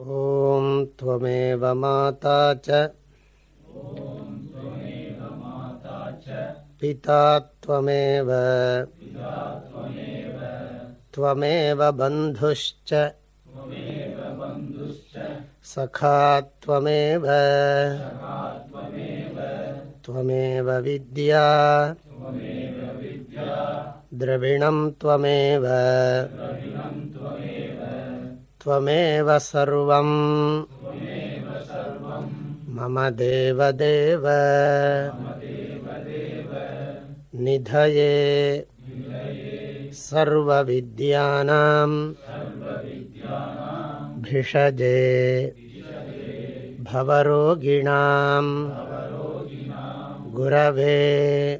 माता च। पिता त्वमेव। त्वमेव बन्धुश्च। सखा त्वमेव। त्वमेव विद्या। द्रविणं त्वमेव मम देवदेव। निधये। सर्वविद्यानां भिषजे। भवरोगिणां गुरवे।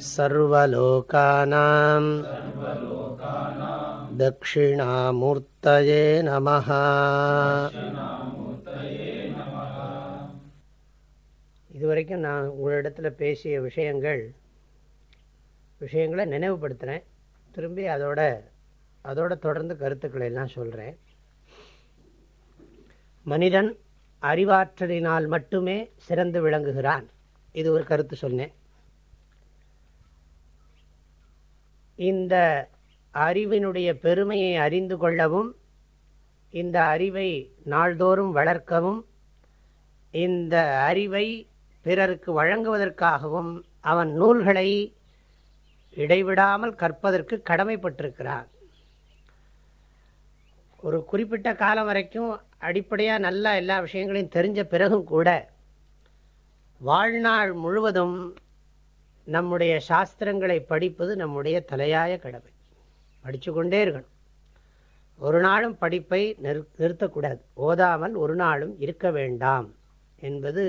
सर्वलोकानां दक्षिणामूर्तये नमः இதுவரைக்கும் நான் உங்களிடத்தில் பேசிய விஷயங்கள் விஷயங்களை நினைவுபடுத்துகிறேன் திரும்பி அதோட அதோட தொடர்ந்து கருத்துக்களை எல்லாம் சொல்கிறேன் மனிதன் அறிவாற்றலினால் மட்டுமே சிறந்து விளங்குகிறான் இது ஒரு கருத்து சொன்னேன் இந்த அறிவினுடைய பெருமையை அறிந்து கொள்ளவும் இந்த அறிவை நாள்தோறும் வளர்க்கவும் இந்த அறிவை பிறருக்கு வழங்குவதற்காகவும் அவன் நூல்களை இடைவிடாமல் கற்பதற்கு கடமைப்பட்டிருக்கிறான். ஒரு குறிப்பிட்ட காலம் வரைக்கும் அடிப்படையாக நல்லா எல்லா விஷயங்களையும் தெரிஞ்ச பிறகும் கூட வாழ்நாள் முழுவதும் நம்முடைய சாஸ்திரங்களை படிப்பது நம்முடைய தலையாய கடமை. படித்து கொண்டே இருக்கணும். ஒரு நாளும் படிப்பை நிறு நிறுத்தக்கூடாது. ஓதாமல் ஒரு நாளும் இருக்க வேண்டாம் என்பது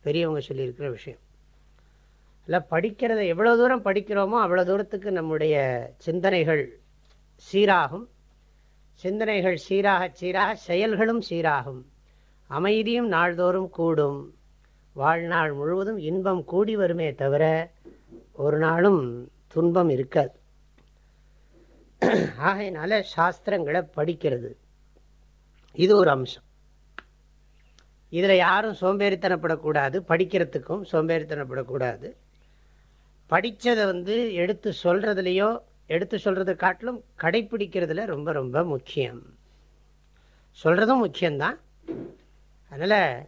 பெரியவங்க சொல்லியிருக்கிற விஷயம். இல்லை படிக்கிறத எவ்வளோ தூரம் படிக்கிறோமோ அவ்வளோ தூரத்துக்கு நம்முடைய சிந்தனைகள் சீராகும். சிந்தனைகள் சீராக சீராக செயல்களும் சீராகும். அமைதியும் நாள்தோறும் கூடும். வாழ்நாள் முழுவதும் இன்பம் கூடி வருமே தவிர ஒரு நாளும் துன்பம் இருக்காது. ஆகையினால சாஸ்திரங்களை படிக்கிறது. இது ஒரு அம்சம். இதில் யாரும் சோம்பேறித்தனப்படக்கூடாது படிக்கிறதுக்கும் சோம்பேறித்தனப்படக்கூடாது. படித்ததை வந்து எடுத்து சொல்கிறதுலையோ எடுத்து சொல்கிறத காட்டிலும் கடைப்பிடிக்கிறதுல ரொம்ப ரொம்ப முக்கியம். சொல்கிறதும் முக்கியம்தான். அதனால்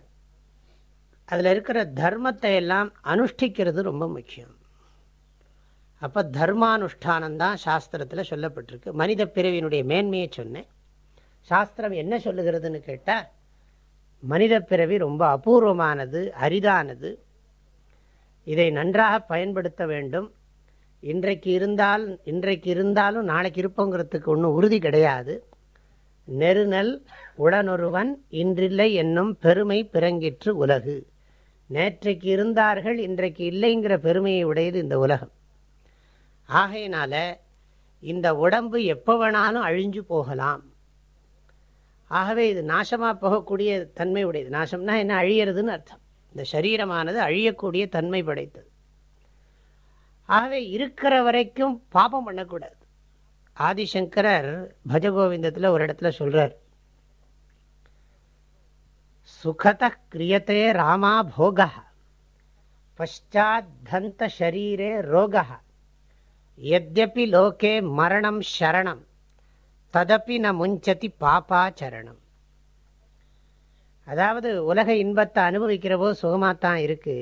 அதில் இருக்கிற தர்மத்தை எல்லாம் அனுஷ்டிக்கிறது ரொம்ப முக்கியம். அப்போ தர்மானுஷ்டானம் தான் சாஸ்திரத்தில் சொல்லப்பட்டிருக்கு. மனித பிறவியினுடைய மேன்மையை சொன்னேன். சாஸ்திரம் என்ன சொல்லுகிறதுன்னு கேட்டால் மனித பிறவி ரொம்ப அபூர்வமானது அரிதானது. இதை நன்றாக பயன்படுத்த வேண்டும். இன்றைக்கு இருந்தால் இன்றைக்கு இருந்தாலும் நாளைக்கு இருப்போங்கிறதுக்கு ஒன்றும் உறுதி கிடையாது. நெருநல் உடனொருவன் இன்றில்லை என்னும் பெருமை பிறங்கிற்று உலகு. நேற்றைக்கு இருந்தார்கள் இன்றைக்கு இல்லைங்கிற பெருமையை உடையது இந்த உலகம். ஆகையினால இந்த உடம்பு எப்போ வேணாலும் அழிஞ்சு போகலாம். ஆகவே இது நாசமாக போகக்கூடிய தன்மை உடையது. நாசம்னா என்ன? அழியறதுன்னு அர்த்தம். இந்த சரீரமானது அழியக்கூடிய தன்மை படைத்தது. ஆகவே இருக்கிற வரைக்கும் பாபம் பண்ணக்கூடாது. ஆதிசங்கரர் பஜகோவிந்தத்தில் ஒரு இடத்துல சொல்கிறார் சுகத கிரியத்தே ராமா போக பஷாத்தந்த ஷரீரே ரோகா எத்யபி லோகே மரணம் சரணம் ததப்பி ந முஞ்சதி பாப்பாச்சரணம் அதாவது உலக இன்பத்தை அனுபவிக்கிற போது சுகமாகத்தான் இருக்கு.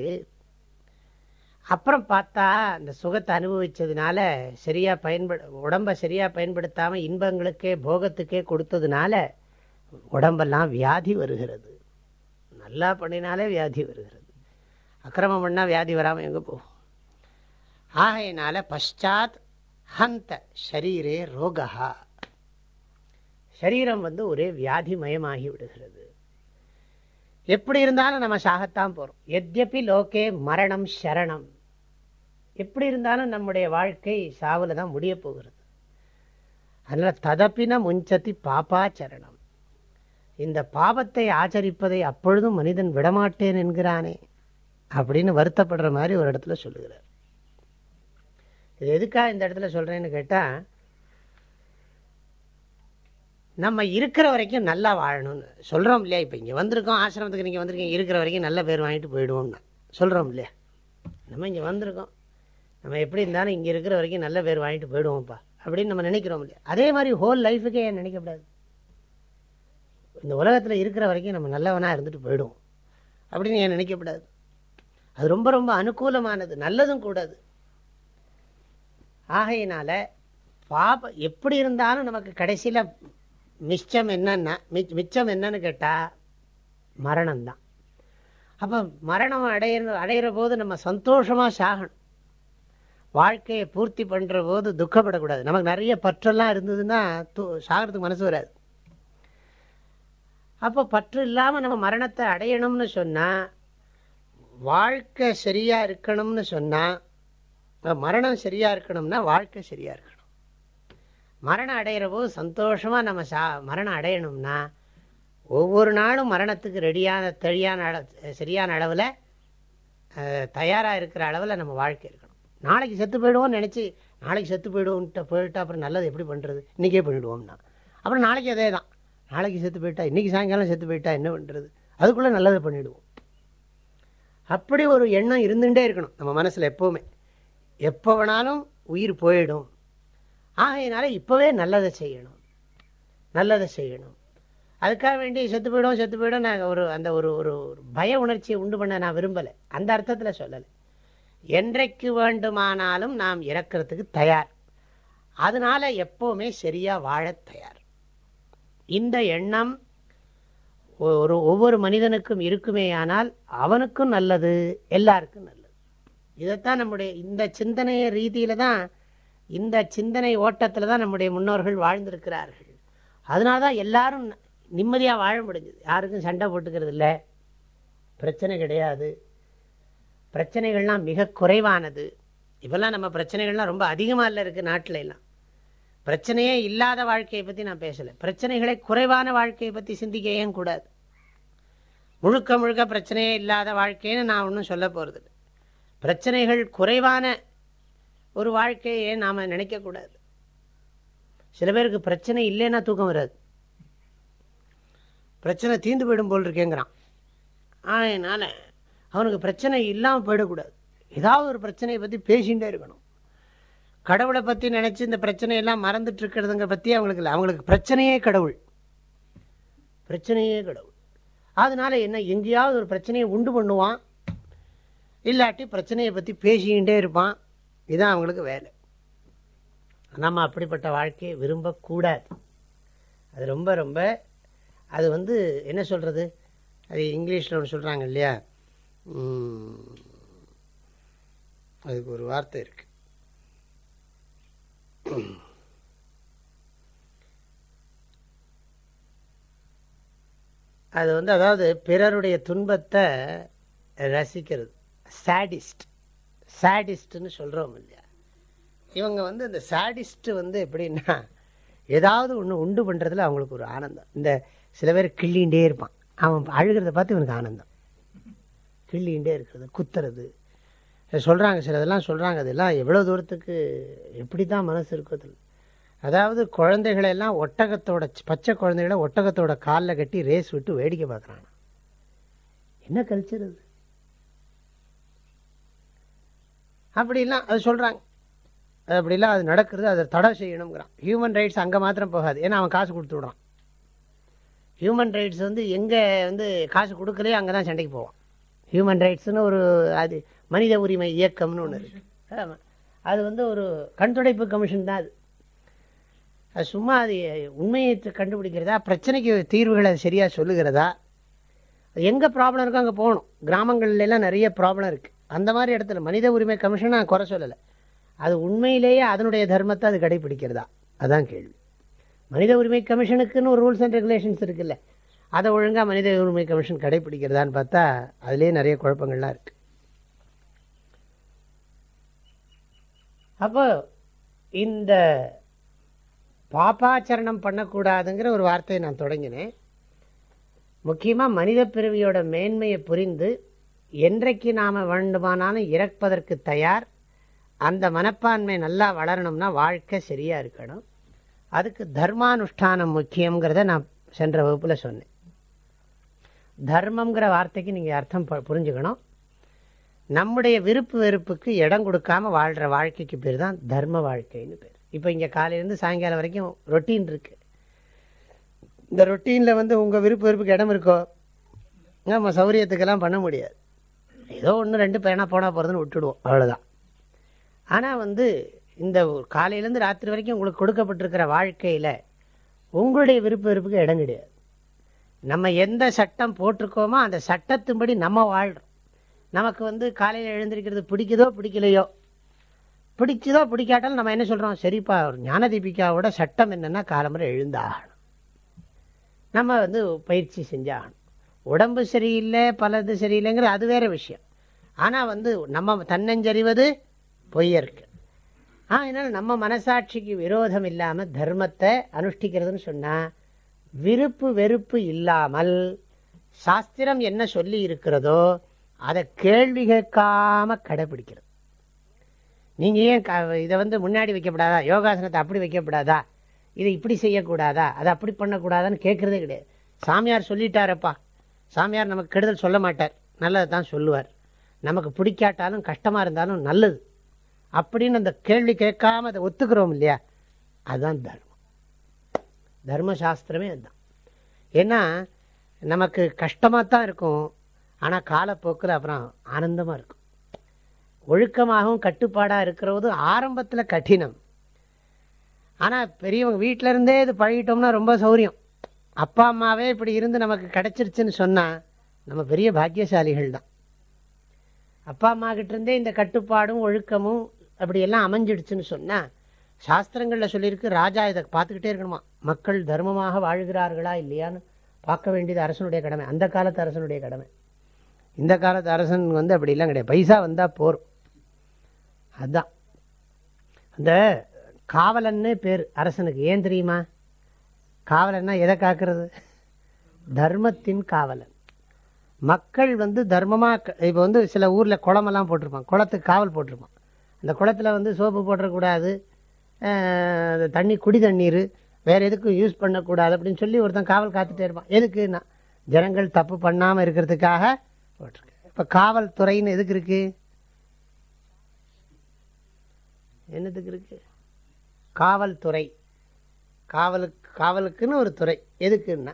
அப்புறம் பார்த்தா அந்த சுகத்தை அனுபவிச்சதுனால சரியா பயன்படு உடம்பை சரியா பயன்படுத்தாமல் இன்பங்களுக்கே போகத்துக்கே கொடுத்ததுனால உடம்பெல்லாம் வியாதி வருகிறது. நல்லா பண்ணினாலே வியாதி வருகிறது. அக்கிரமம் பண்ணால் வியாதி வராமல் எங்கே போகும்? ஆகையினால பஷாத் ஹந்த ஷரீரே ரோகா சரீரம் வந்து ஒரே வியாதி மயமாகி விடுகிறது. எப்படி இருந்தாலும் நம்ம சாகத்தான் போகிறோம் எத்யப்பி லோகே மரணம் சரணம் எப்படி இருந்தாலும் நம்முடைய வாழ்க்கை சாவில் தான் முடிய போகிறது. அதனால் ததப்பின முஞ்சத்தி பாப்பாச்சரணம் இந்த பாபத்தை ஆச்சரிப்பதை அப்பொழுதும் மனிதன் விடமாட்டேன் என்கிறானே அப்படின்னு வருத்தப்படுற மாதிரி ஒரு இடத்துல சொல்லுகிறார். இது எதுக்காக இந்த இடத்துல சொல்கிறேன்னு கேட்டால் நம்ம இருக்கிற வரைக்கும் நல்லா வாழணும்னு. சொல்கிறோம் இல்லையா? இப்போ இங்கே வந்திருக்கோம் ஆசிரமத்துக்கு நீங்கள் வந்திருக்கீங்க இருக்கிற வரைக்கும் நல்ல பேர் வாங்கிட்டு போயிடுவோம்னு. சொல்கிறோம் இல்லையா? நம்ம இங்கே வந்திருக்கோம். நம்ம எப்படி இருந்தாலும் இங்கே இருக்கிற வரைக்கும் நல்ல பேர் வாங்கிட்டு போயிடுவோம்ப்பா. அப்படின்னு நம்ம நினைக்கிறோம் இல்லையா? அதே மாதிரி ஹோல் லைஃபுக்கே ஏன் நினைக்கக்கூடாது இந்த உலகத்தில் இருக்கிற வரைக்கும் நம்ம நல்லவனாக இருந்துட்டு போயிடுவோம். அப்படின்னு ஏன் நினைக்கக்கூடாது அது ரொம்ப ரொம்ப அனுகூலமானது நல்லதும் கூடாது. ஆகையினால பாப எப்படி இருந்தாலும் நமக்கு கடைசியில் மிச்சம் என்னன்னா மிச்சம் என்னன்னு கேட்டால் மரணம்தான். அப்போ மரணம் அடையிற அடையிற போது நம்ம சந்தோஷமாக சாகணும். வாழ்க்கையை பூர்த்தி பண்ணுற போது துக்கப்படக்கூடாது. நமக்கு நிறைய பற்றெல்லாம் இருந்ததுன்னா தூ சாகிறதுக்கு மனசு வராது. அப்போ பற்று இல்லாமல் நம்ம மரணத்தை அடையணும்னு சொன்னால் வாழ்க்கை சரியாக இருக்கணும்னு சொன்னால் இப்போ மரணம் சரியாக இருக்கணும்னா வாழ்க்கை சரியாக இருக்கணும். மரணம் அடையிறவோ போது சந்தோஷமாக நம்ம சா மரணம் அடையணும்னா ஒவ்வொரு நாளும் மரணத்துக்கு ரெடியான தெளியான அள சரியான அளவில் தயாராக இருக்கிற அளவில் நம்ம வாழ்க்கை இருக்கணும். நாளைக்கு செத்து போயிடுவோம்னு நினச்சி நாளைக்கு செத்து போயிடுவோம்ட்டு போயிட்டு அப்புறம் நல்லது எப்படி பண்ணுறது இன்றைக்கே பண்ணிவிடுவோம்னா அப்புறம் நாளைக்கு அதே தான். நாளைக்கு செத்து போயிட்டா இன்றைக்கி சாயங்காலம் செத்து போயிட்டா என்ன பண்ணுறது அதுக்குள்ளே நல்லதை பண்ணிவிடுவோம் அப்படி ஒரு எண்ணம் இருந்துகிட்டே இருக்கணும் நம்ம மனசில் எப்போவுமே. எப்போ வேணாலும் உயிர் போயிடும். ஆகையினால இப்போவே நல்லதை செய்யணும். நல்லதை செய்யணும். அதுக்காக வேண்டி செத்து போயிடும் செத்து போயிடும். நான் ஒரு அந்த ஒரு ஒரு பய உணர்ச்சியை உண்டு பண்ண நான் விரும்பலை. அந்த அர்த்தத்தில் சொல்லலை. என்றைக்கு வேண்டுமானாலும் நாம் இறக்கிறதுக்கு தயார். அதனால் எப்போவுமே சரியாக வாழ தயார். இந்த எண்ணம் ஒரு ஒவ்வொரு மனிதனுக்கும் இருக்குமேயானால் அவனுக்கும் நல்லது எல்லாருக்கும் நல்லது. இதைத்தான் நம்முடைய இந்த சிந்தனைய ரீதியில் தான் இந்த சிந்தனை ஓட்டத்தில் தான் நம்முடைய முன்னோர்கள் வாழ்ந்திருக்கிறார்கள். அதனால தான் எல்லாரும் நிம்மதியாக வாழ முடிஞ்சது. யாருக்கும் சண்டை போட்டுக்கிறது இல்லை. பிரச்சனை கிடையாது. பிரச்சனைகள்லாம் மிக குறைவானது. இப்போல்லாம் நம்ம பிரச்சனைகள்லாம் ரொம்ப அதிகமாக இல்லை இருக்குது நாட்டில் எல்லாம் பிரச்சனையே இல்லாத வாழ்க்கையை பற்றி நான் பேசலை. பிரச்சனைகளை குறைவான வாழ்க்கையை பற்றி சிந்திக்க ஏன் கூடாது? முழுக்க முழுக்க பிரச்சனையே இல்லாத வாழ்க்கைன்னு நான் ஒன்றும் சொல்ல போகிறது பிரச்சனைகள் குறைவான ஒரு வாழ்க்கையை நாம் நினைக்கக்கூடாது. சில பேருக்கு பிரச்சனை இல்லைன்னா தூக்கம் வராது. பிரச்சனை தீர்ந்து போயிடும் போல் இருக்கேங்கிறான் அதனால் அவனுக்கு பிரச்சனை இல்லாமல் போயிடக்கூடாது. ஏதாவது ஒரு பிரச்சனையை பற்றி பேசிகிட்டே இருக்கணும். கடவுளை பற்றி நினச்சி இந்த பிரச்சனையெல்லாம் மறந்துட்டு இருக்கிறதுங்க பற்றி அவங்களுக்கு இல்லை. அவங்களுக்கு பிரச்சனையே கடவுள். பிரச்சனையே கடவுள். அதனால என்ன எங்கேயாவது ஒரு பிரச்சனையை உண்டு பண்ணுவான். இல்லாட்டி பிரச்சனையை பற்றி பேசிக்கிட்டே இருப்பான். இதுதான் அவங்களுக்கு வேலை. நம்ம அப்படிப்பட்ட வாழ்க்கையை விரும்பக்கூடாது. அது ரொம்ப ரொம்ப அது வந்து என்ன சொல்கிறது அது இங்கிலீஷில் ஒன்று சொல்கிறாங்க இல்லையா? அதுக்கு ஒரு வார்த்தை இருக்குது அது வந்து அதாவது பிறருடைய துன்பத்தை ரசிக்கிறது. சாடிஸ்ட் சாடிஸ்ட்னு சொல்கிறோம் இல்லையா? இவங்க வந்து இந்த சாடிஸ்ட்டு வந்து எப்படின்னா ஏதாவது ஒன்று உண்டு பண்ணுறதுல அவங்களுக்கு ஒரு ஆனந்தம். இந்த சில பேர் கிள்ளிகிட்டே இருப்பான். அவன் அழுகிறத பார்த்து இவனுக்கு ஆனந்தம். கிள்ளிகிட்டே இருக்கிறது குத்துறது. சொல்கிறாங்க சில இதெல்லாம் சொல்கிறாங்க அதெல்லாம் எவ்வளோ தூரத்துக்கு எப்படி தான் மனசு இருக்கிறது அதாவது குழந்தைகளெல்லாம் ஒட்டகத்தோட பச்சை குழந்தைகளை ஒட்டகத்தோட காலில் கட்டி ரேஸ் விட்டு வேடிக்கை பார்க்குறாங்க. என்ன கல்ச்சர் அது? அப்படிலாம் அது சொல்கிறாங்க அது அப்படிலாம் அது நடக்கிறது அதை தடை செய்யணுங்கிறான் ஹியூமன் ரைட்ஸ் அங்கே மாத்திரம் போகாது. ஏன்னா அவன் காசு கொடுத்து விட்றான். ஹியூமன் ரைட்ஸ் வந்து எங்கே வந்து காசு கொடுக்கலையோ அங்கே தான் சண்டைக்கு போவான். ஹியூமன் ரைட்ஸ்னு ஒரு அது மனித உரிமை இயக்கம்னு ஒன்று இருக்குது ஆமாம் அது வந்து ஒரு கண்துடைப்பு கமிஷன் தான் அது. அது சும்மா அது உண்மையை கண்டுபிடிக்கிறதா பிரச்சனைக்கு தீர்வுகளை அது சரியாக சொல்லுகிறதா எங்கே ப்ராப்ளம் இருக்கோ அங்கே போகணும். கிராமங்கள்லாம் நிறைய ப்ராப்ளம் இருக்குது அந்த மாதிரி இடத்துல மனித உரிமை கமிஷன் நான் குறை சொல்லலை. அது உண்மையிலேயே அதனுடைய தர்மத்தை அது கடைபிடிக்கிறதா? அதான் கேள்வி. மனித உரிமை கமிஷனுக்குன்னு ஒரு ரூல்ஸ் அண்ட் ரெகுலேஷன்ஸ் இருக்குல்ல. அதை ஒழுங்காக மனித உரிமை கமிஷன் கடைபிடிக்கிறதான்னு பார்த்தா அதுலேயே நிறைய குழப்பங்கள்லாம் இருக்குது அப்போ இந்த பாப்பாச்சரணம் பண்ணக்கூடாதுங்கிற ஒரு வார்த்தையை நான் தொடங்கினேன். முக்கியமாக மனித பிறவியோட மேன்மையை புரிந்து என்றைக்கு நாம் வேண்டுமானாலும் இறப்பதற்கு தயார். அந்த மனப்பான்மை நல்லா வளரணும்னா வாழ்க்கை சரியாக இருக்கணும். அதுக்கு தர்மானுஷ்டானம் முக்கியங்கிறத நான் சென்ற வகுப்பில் சொன்னேன். தர்மங்கிற வார்த்தைக்கு நீங்கள் அர்த்தம் புரிஞ்சுக்கணும். நம்முடைய விருப்பு வெறுப்புக்கு இடம் கொடுக்காம வாழ்கிற வாழ்க்கைக்கு பேர் தான் தர்ம வாழ்க்கைன்னு பேர். இப்போ இங்கே காலையிலேருந்து சாயங்காலம் வரைக்கும் ரொட்டீன் இருக்குது இந்த ரொட்டீனில் வந்து உங்கள் விருப்பு வெறுப்புக்கு இடம் இருக்கோ? நம்ம சௌரியத்துக்கெல்லாம் பண்ண முடியாது. ஏதோ ஒன்று ரெண்டு பேனா போனால் போகிறதுன்னு விட்டுடுவோம். அவ்வளோதான் ஆனால் வந்து இந்த காலையிலேருந்து ராத்திரி வரைக்கும் உங்களுக்கு கொடுக்கப்பட்டிருக்கிற வாழ்க்கையில் உங்களுடைய விருப்ப வெறுப்புக்கு இடம் கிடையாது. நம்ம எந்த சட்டம் போட்டிருக்கோமோ அந்த சட்டத்தின்படி நம்ம வாழ்கிறோம் நமக்கு வந்து காலையில் எழுந்திருக்கிறது பிடிக்குதோ பிடிக்கலையோ? பிடிச்சதோ பிடிக்காட்டாலும் நம்ம என்ன சொல்கிறோம் சரிப்பா ஞானதீபிகாவோட சட்டம் என்னென்னா காலமுறை எழுந்தாகணும். நம்ம வந்து பயிற்சி செஞ்சாகணும். உடம்பு சரியில்லை பலது சரியில்லைங்கிற அது வேற விஷயம். ஆனால் வந்து நம்ம தன்னஞ்சறிவது பொய்யருக்கு ஆ அதனால் நம்ம மனசாட்சிக்கு விரோதம் இல்லாமல் தர்மத்தை அனுஷ்டிக்கிறதுன்னு சொன்னால் விருப்பு வெறுப்பு இல்லாமல் சாஸ்திரம் என்ன சொல்லி இருக்கிறதோ அதை கேள்வி கேட்காம கடைபிடிக்கிறது. நீங்கள் ஏன் இதை வந்து முன்னாடி வைக்கப்படாதா? யோகாசனத்தை அப்படி வைக்கப்படாதா? இதை இப்படி செய்யக்கூடாதா? அதை அப்படி பண்ணக்கூடாதான்னு கேட்குறதே கிடையாது. சாமியார் சொல்லிட்டாரப்பா. சாமியார் நமக்கு கெடுதல் சொல்ல மாட்டார். நல்லது தான் சொல்லுவார். நமக்கு பிடிக்காட்டாலும் கஷ்டமாக இருந்தாலும் நல்லது. அப்படின்னு அந்த கேள்வி கேட்காம அதை ஒத்துக்கிறோம் இல்லையா? அதுதான் தர்மம். தர்மசாஸ்திரமே அதுதான். ஏன்னா நமக்கு கஷ்டமாக தான் இருக்கும். ஆனால் காலப்போக்கில் அப்புறம் ஆனந்தமாக இருக்கும். ஒழுக்கமாகவும் கட்டுப்பாடாக இருக்கிறவது ஆரம்பத்தில் கடினம். ஆனால் பெரியவங்க வீட்டிலருந்தே இது பழகிட்டோம்னா ரொம்ப சௌரியம். அப்பா அம்மாவே இப்படி இருந்து நமக்கு கிடைச்சிருச்சுன்னு சொன்னால் நம்ம பெரிய பாக்கியசாலிகள் தான் அப்பா அம்மா கிட்டேருந்தே இந்த கட்டுப்பாடும் ஒழுக்கமும் அப்படியெல்லாம் அமைஞ்சிடுச்சுன்னு சொன்னால் சாஸ்திரங்களில் சொல்லியிருக்கு ராஜா இதை பார்த்துக்கிட்டே இருக்கணுமா? மக்கள் தர்மமாக வாழ்கிறார்களா இல்லையான்னு பார்க்க வேண்டியது அரசனுடைய கடமை. அந்த காலத்து அரசனுடைய கடமை. இந்த காலத்து அரசன் வந்து அப்படிலாம் கிடையாது. பைசா வந்தால் போகும் அதுதான் அந்த காவலன்னு பேர் அரசனுக்கு. ஏன் தெரியுமா? காவலன்னா எதை காக்கிறது? தர்மத்தின் காவலன். மக்கள் வந்து தர்மமாக இப்போ வந்து சில ஊரில் குளமெல்லாம் போட்டிருப்பான். குளத்துக்கு காவல் போட்டிருப்பான். அந்த குளத்தில் வந்து சோப்பு போட்டுறக்கூடாது தண்ணி குடி தண்ணீர் வேறு எதுக்கும் யூஸ் பண்ணக்கூடாது அப்படின்னு சொல்லி ஒருத்தன் காவல் காத்துட்டே இருப்பான். எதுக்குன்னா ஜனங்கள் தப்பு பண்ணாமல் இருக்கிறதுக்காக போட்டிருக்கு. இப்போ காவல்துறைன்னு எதுக்கு இருக்குது என்னதுக்கு இருக்கு? காவல்துறை. காவலுக்கு காவலுக்குன்னு ஒரு துறை. எதுக்குன்னா?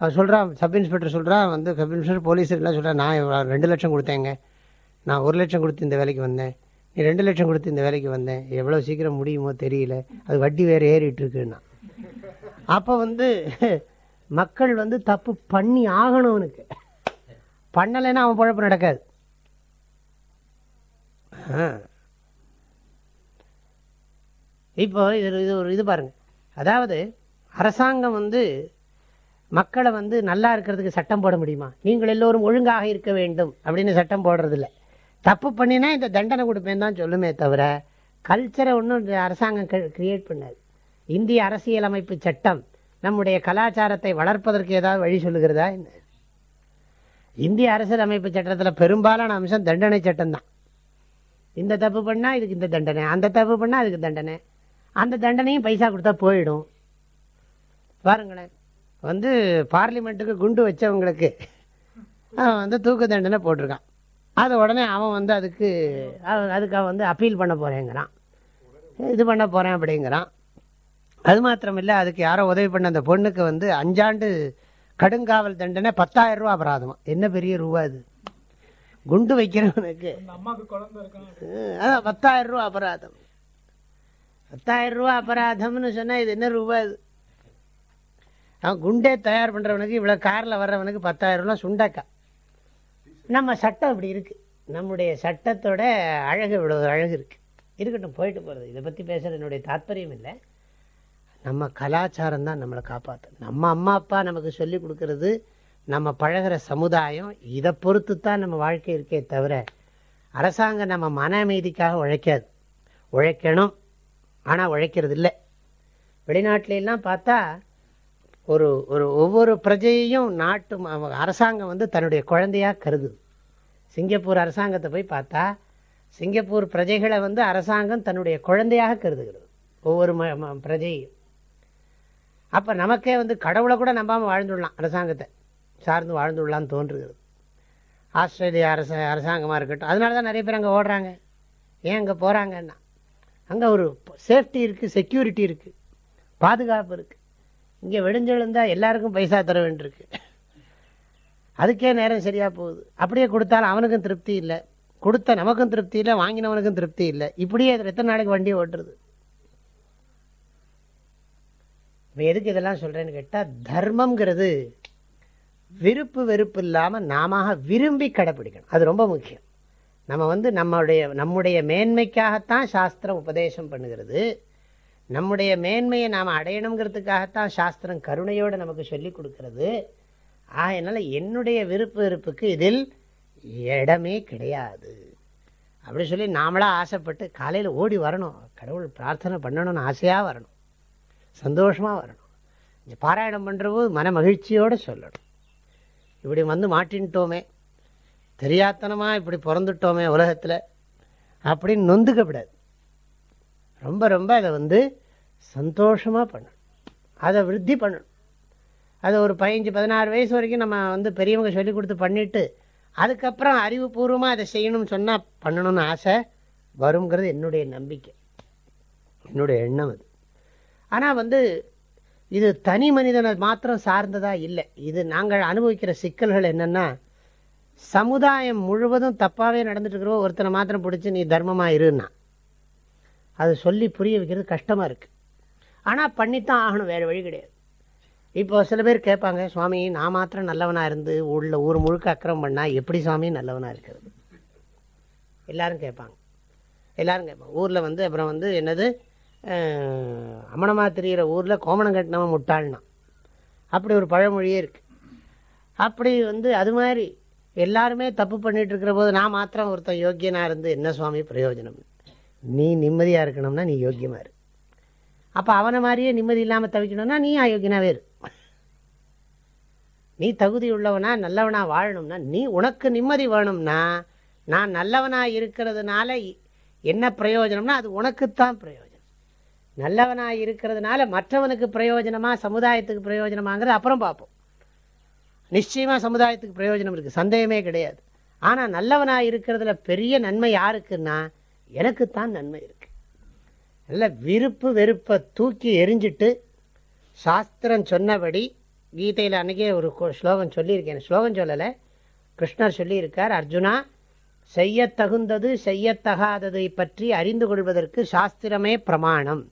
அவர் சொல்கிறான் சப் இன்ஸ்பெக்டர் சொல்கிறான் வந்து சப் இன்ஸ்பெக்டர் போலீஸ் எல்லாம் சொல்கிறேன் நான் ரெண்டு லட்சம் கொடுத்தேங்க. நான் ஒரு லட்சம் கொடுத்து இந்த வேலைக்கு வந்தேன். நீ ரெண்டு லட்சம் கொடுத்து இந்த வேலைக்கு வந்தேன். எவ்வளோ சீக்கிரம் முடியுமோ தெரியல. அது வட்டி வேறு ஏறிட்டு இருக்குன்னா. அப்போ வந்து மக்கள் வந்து தப்பு பண்ணி ஆகணும் அவனுக்கு. பண்ணலைன்னா அவன் குழப்பம் நடக்காது. இப்போ இது இது ஒரு இது பாருங்க. அதாவது அரசாங்கம் வந்து மக்களை வந்து நல்லா இருக்கிறதுக்கு சட்டம் போட முடியுமா? நீங்கள் எல்லோரும் ஒழுங்காக இருக்க வேண்டும் அப்படின்னு சட்டம் போடுறதில்ல. தப்பு பண்ணினா இந்த தண்டனை கொடுப்பேன் தான் சொல்லுமே தவிர கல்ச்சரை ஒன்றும் அரசாங்கம் கிரியேட் பண்ணாது. இந்திய அரசியலமைப்பு சட்டம் நம்முடைய கலாச்சாரத்தை வளர்ப்பதற்கு ஏதாவது வழி சொல்லுகிறதா என்ன? இந்திய அரசியலமைப்பு சட்டத்தில் பெரும்பாலான அம்சம் தண்டனை சட்டம் தான். இந்த தப்பு பண்ணால் இதுக்கு இந்த தண்டனை அந்த தப்பு பண்ணால் அதுக்கு தண்டனை. அந்த தண்டனையும் பைசா கொடுத்தா போயிடும். பாருங்களேன். வந்து பார்லிமெண்ட்டுக்கு குண்டு வச்சவங்களுக்கு அவன் வந்து தூக்கு தண்டனை போட்டிருக்கான். அது உடனே அவன் வந்து அதுக்கு அதுக்கு அவன் வந்து அப்பீல் பண்ண போகிறேங்கிறான் இது பண்ண போகிறேன் அப்படிங்கிறான். அது மாத்திரம் இல்லை அதுக்கு யாரோ உதவி பண்ண அந்த பொண்ணுக்கு வந்து அஞ்சாண்டு கடுங்காவல் தண்டனை பத்தாயிரம் ரூபா அபராதமா. என்ன பெரிய ரூபா அது குண்டு வைக்கிறவனுக்கு. அதான் பத்தாயிரம் ரூபா அபராதம். பத்தாயிரம் ரூபா அபராதம்னு சொன்னால் இது என்ன ரூபா இது? அவன் குண்டே தயார் பண்ணுறவனுக்கு இவ்வளோ காரில் வர்றவனுக்கு பத்தாயிரம் சுண்டக்கா. நம்ம சட்டம் இப்படி இருக்குது நம்முடைய சட்டத்தோட அழகு இவ்வளோ அழகு இருக்குது இருக்கட்டும் போயிட்டு போகிறது இதை பற்றி பேசுகிற என்னுடைய தாத்பரியம் இல்லை. நம்ம கலாச்சாரம் தான் நம்மளை காப்பாற்றும் நம்ம அம்மா அப்பா நமக்கு சொல்லி கொடுக்கறது நம்ம பழகிற சமுதாயம். இதை பொறுத்து தான் நம்ம வாழ்க்கை இருக்கே தவிர அரசாங்கம் நம்ம மன அமைதிக்காக உழைக்காது. உழைக்கணும். ஆனால் உழைக்கிறது இல்லை. வெளிநாட்டிலெல்லாம் பார்த்தா ஒரு ஒரு ஒவ்வொரு பிரஜையையும் நாட்டு அரசாங்கம் வந்து தன்னுடைய குழந்தையாக கருதுது சிங்கப்பூர் அரசாங்கத்தை போய் பார்த்தா சிங்கப்பூர் பிரஜைகளை வந்து அரசாங்கம் தன்னுடைய குழந்தையாக கருதுகிறது. ஒவ்வொரு பிரஜையும். அப்போ நமக்கே வந்து கடவுளை கூட நம்பாமல் வாழ்ந்துடலாம் அரசாங்கத்தை. சார்ந்து வாழ்ந்துடலான்னு தோன்றுகிறது. ஆஸ்திரேலியா அரச அரசாங்கமாக இருக்கட்டும். அதனால தான் நிறைய பேர் அங்கே ஓடுறாங்க. ஏன் அங்கே போகிறாங்கன்னா அங்கே ஒரு சேஃப்டி இருக்குது செக்யூரிட்டி இருக்குது பாதுகாப்பு இருக்குது இங்கே வெடிஞ்செழுந்தால் எல்லாருக்கும் பைசா தர வேண்டியிருக்கு. அதுக்கே நேரம் சரியாக போகுது. அப்படியே கொடுத்தாலும் அவனுக்கும் திருப்தி இல்லை. கொடுத்த நமக்கும் திருப்தி இல்லை வாங்கினவனுக்கும் திருப்தி இல்லை. இப்படியே எத்தனை நாளைக்கு வண்டியை ஓட்டுறது? இப்போ எதுக்கு இதெல்லாம் சொல்கிறேன்னு கேட்டால் தர்மங்கிறது விருப்பு வெறுப்பு இல்லாமல் நாம விரும்பி கடைப்பிடிக்கணும். அது ரொம்ப முக்கியம். நம்ம வந்து நம்முடைய நம்முடைய மேன்மைக்காகத்தான் சாஸ்திரம் உபதேசம் பண்ணுகிறது. நம்முடைய மேன்மையை நாம் அடையணுங்கிறதுக்காகத்தான் சாஸ்திரம் கருணையோடு நமக்கு சொல்லி கொடுக்கறது. ஆகையினால என்னுடைய விருப்பு வெறுப்புக்கு இதில் இடமே கிடையாது. அப்படி சொல்லி நாமளாக ஆசைப்பட்டு காலையில் ஓடி வரணும். கடவுள் பிரார்த்தனை பண்ணணும்னு ஆசையாக வரணும். சந்தோஷமாக வரணும். இந்த பாராயணம் பண்ணுறவோ மன மகிழ்ச்சியோடு சொல்லணும். இப்படி வந்து மாட்டின்ட்டோமே. தெரியாத்தனமாக இப்படி பிறந்துட்டோமே உலகத்தில். அப்படின்னு நொந்துக்கப்படாது ரொம்ப ரொம்ப அதை வந்து சந்தோஷமாக பண்ணணும். அதை விருத்தி பண்ணணும். அதை ஒரு பதினஞ்சு பதினாறு வயசு வரைக்கும் நம்ம வந்து பெரியவங்க சொல்லி கொடுத்து பண்ணிவிட்டு அதுக்கப்புறம் அறிவுபூர்வமாக அதை செய்யணும்னு சொன்னால் பண்ணணும்னு ஆசை வருங்கிறது என்னுடைய நம்பிக்கை. என்னுடைய எண்ணம் அது. ஆனால் வந்து இது தனி மனிதனை மாத்திரம் சார்ந்ததாக இல்லை. இது நாங்கள் அனுபவிக்கிற சிக்கல்கள் என்னென்னா சமுதாயம் முழுவதும் தப்பாகவே நடந்துட்டுருக்கிறோம் ஒருத்தனை மாத்திரம் பிடிச்சி நீ தர்மமாக இருன்னா அதை சொல்லி புரிய வைக்கிறது கஷ்டமாக இருக்குது ஆனால் பண்ணித்தான் ஆகணும் வேறு வழி கிடையாது. இப்போ சில பேர் கேட்பாங்க சுவாமி நான் மாத்திரம் நல்லவனாக இருந்து உள்ள ஊர் முழுக்க அக்கிரம் பண்ணால் எப்படி சுவாமி நல்லவனாக இருக்கிறது? எல்லோரும் கேட்பாங்க. எல்லாரும் கேட்பாங்க. ஊரில் வந்து அப்புறம் வந்து என்னது அமனமாக தெரிகிற ஊரில் கோமணம் கட்டினவன் முட்டாள்னா. அப்படி ஒரு பழமொழியே இருக்குது அப்படி வந்து அது மாதிரி எல்லாருமே தப்பு பண்ணிகிட்டு இருக்கிற போது நான் மாத்திரம் ஒருத்தன் யோக்கியனாக இருந்து என்ன சுவாமி பிரயோஜனம் நீ நிம்மதியாக இருக்கணும்னா நீ யோக்கியமாக இரு. அப்போ அவனை மாதிரியே நிம்மதி இல்லாமல் தவிக்கணும்னா நீ அயோக்கியனாகவே இரு. நீ தகுதி உள்ளவனா நல்லவனா வாழணும்னா நீ உனக்கு நிம்மதி வேணும்னா நான் நல்லவனா இருக்கிறதுனால என்ன பிரயோஜனம்னா அது உனக்குத்தான் பிரயோஜனம். நல்லவனா இருக்கிறதுனால மற்றவனுக்கு பிரயோஜனமா சமுதாயத்துக்கு பிரயோஜனமாங்கிறது அப்புறம் பார்ப்போம். நிச்சயமா சமுதாயத்துக்கு பிரயோஜனம் இருக்கு. சந்தேகமே கிடையாது. ஆனா நல்லவனா இருக்கிறதுல பெரிய நன்மை யாருக்குன்னா எனக்குத்தான் நன்மை இருக்கு. நல்ல விருப்பு வெறுப்பை தூக்கி எரிஞ்சிட்டு சாஸ்திரம் சொன்னபடி கீதையில் அன்றைக்கே ஒரு ஸ்லோகம் சொல்லியிருக்கேன். ஸ்லோகம் சொல்லலை. கிருஷ்ணர் சொல்லியிருக்கார் அர்ஜுனா செய்யத்தகுந்தது செய்யத்தகாததை பற்றி அறிந்து கொள்வதற்கு சாஸ்திரமே பிரமாணம்.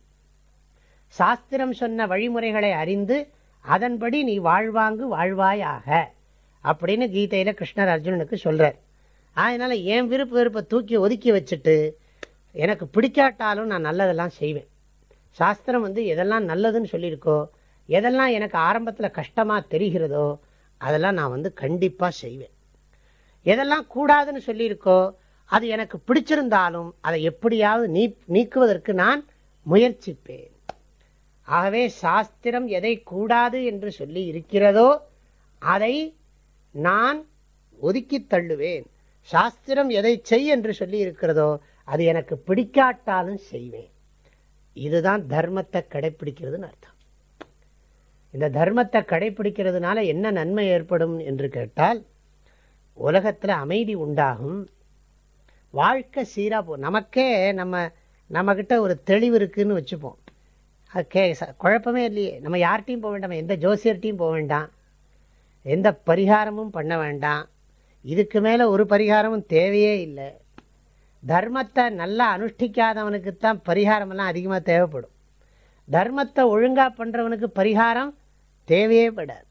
சாஸ்திரம் சொன்ன வழிமுறைகளை அறிந்து அதன்படி நீ வாழ்வாங்கு வாழ்வாயாக அப்படின்னு கீதையில் கிருஷ்ணர் அர்ஜுனனுக்கு சொல்கிறார் அதனால் என் விருப்ப விருப்பை தூக்கி ஒதுக்கி வச்சுட்டு எனக்கு பிடிக்காட்டாலும் நான் நல்லதெல்லாம் செய்வேன். சாஸ்திரம் வந்து எதெல்லாம் நல்லதுன்னு சொல்லியிருக்கோ எதெல்லாம் எனக்கு ஆரம்பத்தில் கஷ்டமாக தெரிகிறதோ அதெல்லாம் நான் வந்து கண்டிப்பாக செய்வேன். எதெல்லாம் கூடாதுன்னு சொல்லியிருக்கோ அது எனக்கு பிடிச்சிருந்தாலும் அதை எப்படியாவது நீ நீக்குவதற்கு நான் முயற்சிப்பேன். ஆகவே சாஸ்திரம் எதை கூடாது என்று சொல்லி இருக்கிறதோ அதை நான் ஒதுக்கி தள்ளுவேன். சாஸ்திரம் எதை செய் என்று சொல்லி இருக்கிறதோ அது எனக்கு பிடிக்காட்டாலும் செய்வேன். இதுதான் தர்மத்தை கடைப்பிடிக்கிறதுன்னு அர்த்தம். இந்த தர்மத்தை கடைப்பிடிக்கிறதுனால என்ன நன்மை ஏற்படும் என்று கேட்டால் உலகத்தில் அமைதி உண்டாகும். வாழ்க்கை சீராக போ நமக்கே நம்ம நம்மக்கிட்ட ஒரு தெளிவு இருக்குதுன்னு வச்சுப்போம். அது கே குழப்பமே இல்லையே. நம்ம யார்கிட்டையும் போக வேண்டாம். எந்த ஜோசியர்கிட்டையும் போக வேண்டாம். எந்த பரிகாரமும் பண்ண வேண்டாம். இதுக்கு மேலே ஒரு பரிகாரமும் தேவையே இல்லை. தர்மத்தை நல்லா அனுஷ்டிக்காதவனுக்குத்தான் பரிகாரமெல்லாம் அதிகமாக தேவைப்படும். தர்மத்தை ஒழுங்காக பண்ணுறவனுக்கு பரிகாரம் தேவையே படாது.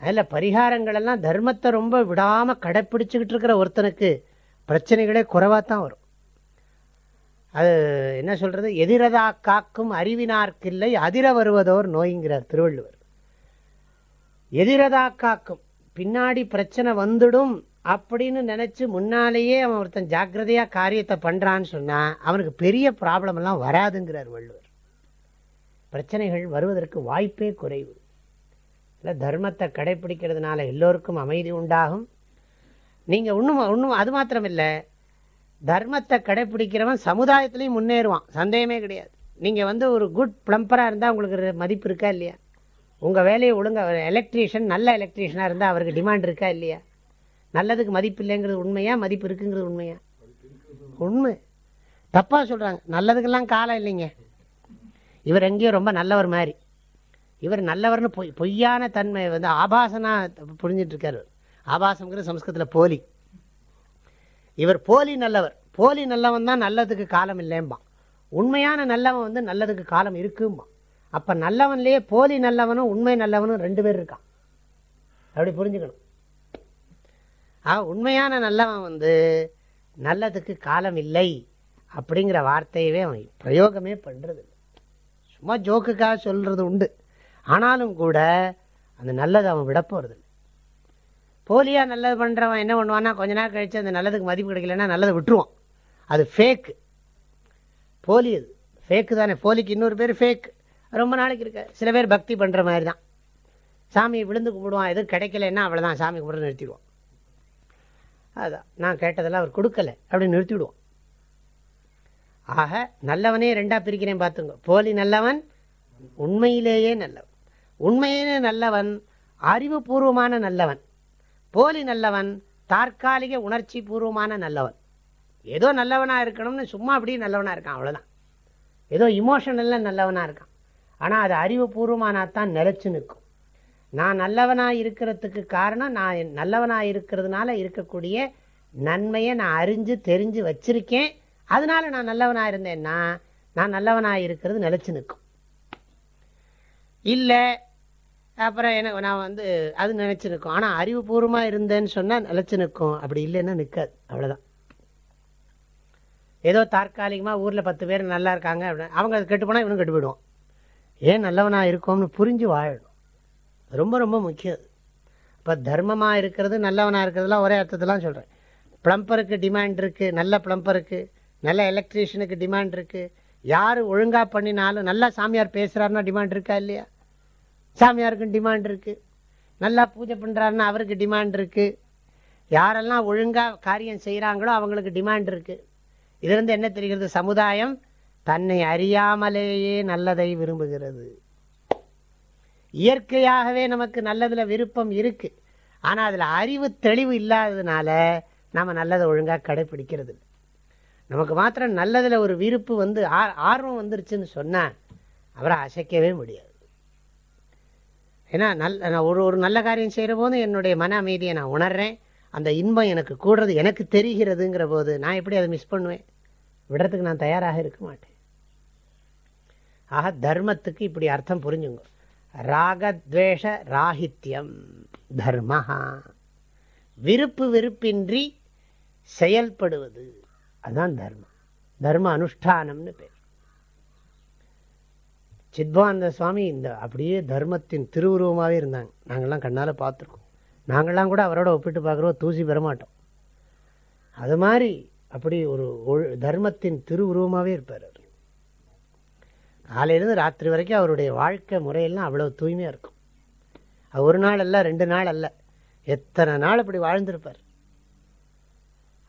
அதில் பரிகாரங்களெல்லாம் தர்மத்தை ரொம்ப விடாமல் கடைப்பிடிச்சிக்கிட்டு இருக்கிற ஒருத்தனுக்கு பிரச்சனைகளே குறைவாக தான் வரும். அது என்ன சொல்கிறது எதிரதா காக்கும் அறிவினார்க்கில்லை அதிர வருவதோர் நோய்ங்கிறார் திருவள்ளுவர். எதிரதா காக்கும் பின்னாடி பிரச்சனை வந்துடும் அப்படின்னு நினச்சி முன்னாலேயே அவன் ஒருத்தன் ஜாக்கிரதையாக காரியத்தை பண்ணுறான்னு சொன்னால் அவனுக்கு பெரிய ப்ராப்ளம் எல்லாம் வராதுங்கிறார் வள்ளுவர். பிரச்சனைகள் வருவதற்கு வாய்ப்பே குறைவு. இல்லை தர்மத்தை கடைப்பிடிக்கிறதுனால எல்லோருக்கும் அமைதி உண்டாகும். நீங்கள் இன்னும் இன்னும் அது மாத்திரம் இல்லை தர்மத்தை கடைப்பிடிக்கிறவன் சமுதாயத்துலேயும் முன்னேறுவான். சந்தேகமே கிடையாது. நீங்கள் வந்து ஒரு குட் ப்ளம்பராக இருந்தால் உங்களுக்கு மதிப்பு இருக்கா இல்லையா? உங்கள் வேலையை ஒழுங்காக எலக்ட்ரீஷியன் நல்ல எலக்ட்ரீஷியனாக இருந்தால் அவருக்கு டிமாண்ட் இருக்கா இல்லையா? நல்லதுக்கு மதிப்பு இல்லைங்கிறது உண்மையா? மதிப்பு இருக்குங்கிறது உண்மையா? உண்மை. தப்பாக சொல்கிறாங்க நல்லதுக்கெல்லாம் காலம் இல்லைங்க. இவர் எங்கேயோ ரொம்ப நல்லவர் மாதிரி. இவர் நல்லவர்னு பொய் பொய்யான தன்மை வந்து ஆபாசனாக புரிஞ்சிட்டு ஆபாசங்கிற ஆபாசங்கிறது சம்ஸ்கிருதத்தில் போலி. இவர் போலி நல்லவர். போலி நல்லவன் தான் நல்லதுக்கு காலம் இல்லைம்பான். உண்மையான நல்லவன் வந்து நல்லதுக்கு காலம் இருக்கும்பான். அப்போ நல்லவன்லேயே போலி நல்லவனும் உண்மை நல்லவனும் ரெண்டு பேர் இருக்கான். அப்படி புரிஞ்சுக்கணும். ஆ உண்மையான நல்லவன் வந்து நல்லதுக்கு காலம் இல்லை அப்படிங்கிற வார்த்தையவே அவன் பிரயோகமே பண்ணுறது சும்மா ஜோக்குக்காக சொல்கிறது உண்டு. ஆனாலும் கூட அந்த நல்லது அவன் விட போகிறது போலியாக நல்லது பண்ணுறவன் என்ன பண்ணுவான்னா கொஞ்ச நேரம் கழித்து அந்த நல்லதுக்கு மதிப்பு கிடைக்கலன்னா நல்லதை விட்டுருவான். அது ஃபேக்கு போலி அது. ஃபேக்கு தானே. போலிக்கு இன்னொரு பேர் ஃபேக் ரொம்ப நாளைக்கு இருக்க. சில பேர் பக்தி பண்ணுற மாதிரி தான் சாமியை விழுந்து கும்பிடுவான். எதுவும் கிடைக்கலன்னா அவ்வளோதான் சாமி கும்பிட நிறுத்திடுவான். அதான் நான் கேட்டதெல்லாம் அவர் கொடுக்கல அப்படின்னு நிறுத்திவிடுவோம். ஆக நல்லவனே ரெண்டாக பிரிக்கிறேன் பார்த்துங்க. போலி நல்லவன் உண்மையிலேயே நல்லவன். உண்மையிலே நல்லவன் அறிவுபூர்வமான நல்லவன். போலி நல்லவன் தற்காலிக உணர்ச்சி பூர்வமான நல்லவன். ஏதோ நல்லவனாக இருக்கணும்னு சும்மா அப்படியே நல்லவனாக இருக்கான் அவ்வளோதான் ஏதோ இமோஷனலில் நல்லவனாக இருக்கான். ஆனால் அது அறிவுபூர்வமானாத்தான் நிலச்சி நிற்கும். நான் நல்லவனாக இருக்கிறதுக்கு காரணம் நான் நல்லவனாக இருக்கிறதுனால இருக்கக்கூடிய நன்மையை நான் அறிஞ்சு தெரிஞ்சு வச்சிருக்கேன். அதனால நான் நல்லவனாக இருந்தேன்னா நான் நல்லவனாக இருக்கிறது நிலச்சி நிற்கும். இல்லை அப்புறம் என்ன நான் வந்து அது நினச்சி நிற்கும். ஆனால் அறிவுபூர்வமாக இருந்தேன்னு சொன்னால் நிலச்சி நிற்கும். அப்படி இல்லைன்னா நிற்காது. அவ்வளோதான் ஏதோ தற்காலிகமாக ஊரில் பத்து பேர் நல்லா இருக்காங்க அப்படின்னு அவங்க அதை கெட்டு போனால் இவனும் கெட்டு போயிடுவோம் ஏன் நல்லவனாக இருக்கோம்னு புரிஞ்சு வாழணும். ரொம்ப ரொம்ப முக்கியம். இப்போ தர்மமாக இருக்கிறது நல்லவனாக இருக்கிறதுலாம் ஒரே அர்த்தத்தெல்லாம் சொல்கிறேன் ப்ளம்பருக்கு டிமாண்ட் இருக்குது நல்ல ப்ளம்பருக்கு நல்ல எலக்ட்ரீஷியனுக்கு டிமாண்ட் இருக்குது யார் ஒழுங்காக பண்ணினாலும் நல்லா சாமியார் பேசுகிறாருன்னா டிமாண்ட் இருக்கா இல்லையா? சாமியாருக்கும் டிமாண்ட் இருக்குது நல்லா பூஜை பண்ணுறாருன்னா அவருக்கு டிமாண்ட் இருக்குது யாரெல்லாம் ஒழுங்காக காரியம் செய்கிறாங்களோ அவங்களுக்கு டிமாண்ட் இருக்குது இதுலேருந்து என்ன தெரிகிறது? சமுதாயம் தன்னை அறியாமலேயே நல்லதை விரும்புகிறது. இயற்கையாகவே நமக்கு நல்லதில் விருப்பம் இருக்குது ஆனால் அதில் அறிவு தெளிவு இல்லாததுனால நாம் நல்லதை ஒழுங்காக கடைப்பிடிக்கிறது நமக்கு மாத்திரம் நல்லதில் ஒரு விருப்பு வந்து ஆர்வம் வந்துருச்சுன்னு சொன்னால் அவரை அசைக்கவே முடியாது. ஏன்னா நல் நான் ஒரு ஒரு நல்ல காரியம் செய்கிற போது என்னுடைய மன அமைதியை நான் உணர்றேன். அந்த இன்பம் எனக்கு கூடுறது எனக்கு தெரிகிறதுங்கிற போது நான் எப்படி அதை மிஸ் பண்ணுவேன்? விடுறதுக்கு நான் தயாராக இருக்க மாட்டேன். ஆக தர்மத்துக்கு இப்படி அர்த்தம் புரிஞ்சுங்க. ராகத்வேஷ ராகித்யம் தர்மஹா. விருப்பு விருப்பின்றி செயல்படுவது அதுதான் தர்மம். தர்ம அனுஷ்டானம்னு பேர். சித்பானந்த சுவாமி இந்த அப்படியே தர்மத்தின் திருவுருவமாகவே இருந்தாங்க. நாங்கள்லாம் கண்ணால் பார்த்துருக்கோம். நாங்கள்லாம் கூட அவரோட ஒப்பிட்டு பார்க்குறோம் தூசி பெறமாட்டோம் அது மாதிரி அப்படி ஒரு தர்மத்தின் திருவுருவமாகவே இருப்பார் அவர். காலையிலேருந்து ராத்திரி வரைக்கும் அவருடைய வாழ்க்கை முறையெல்லாம் அவ்வளோ தூய்மையாக இருக்கும். அது ஒரு நாள் அல்ல ரெண்டு நாள் அல்ல. எத்தனை நாள் அப்படி வாழ்ந்திருப்பார்?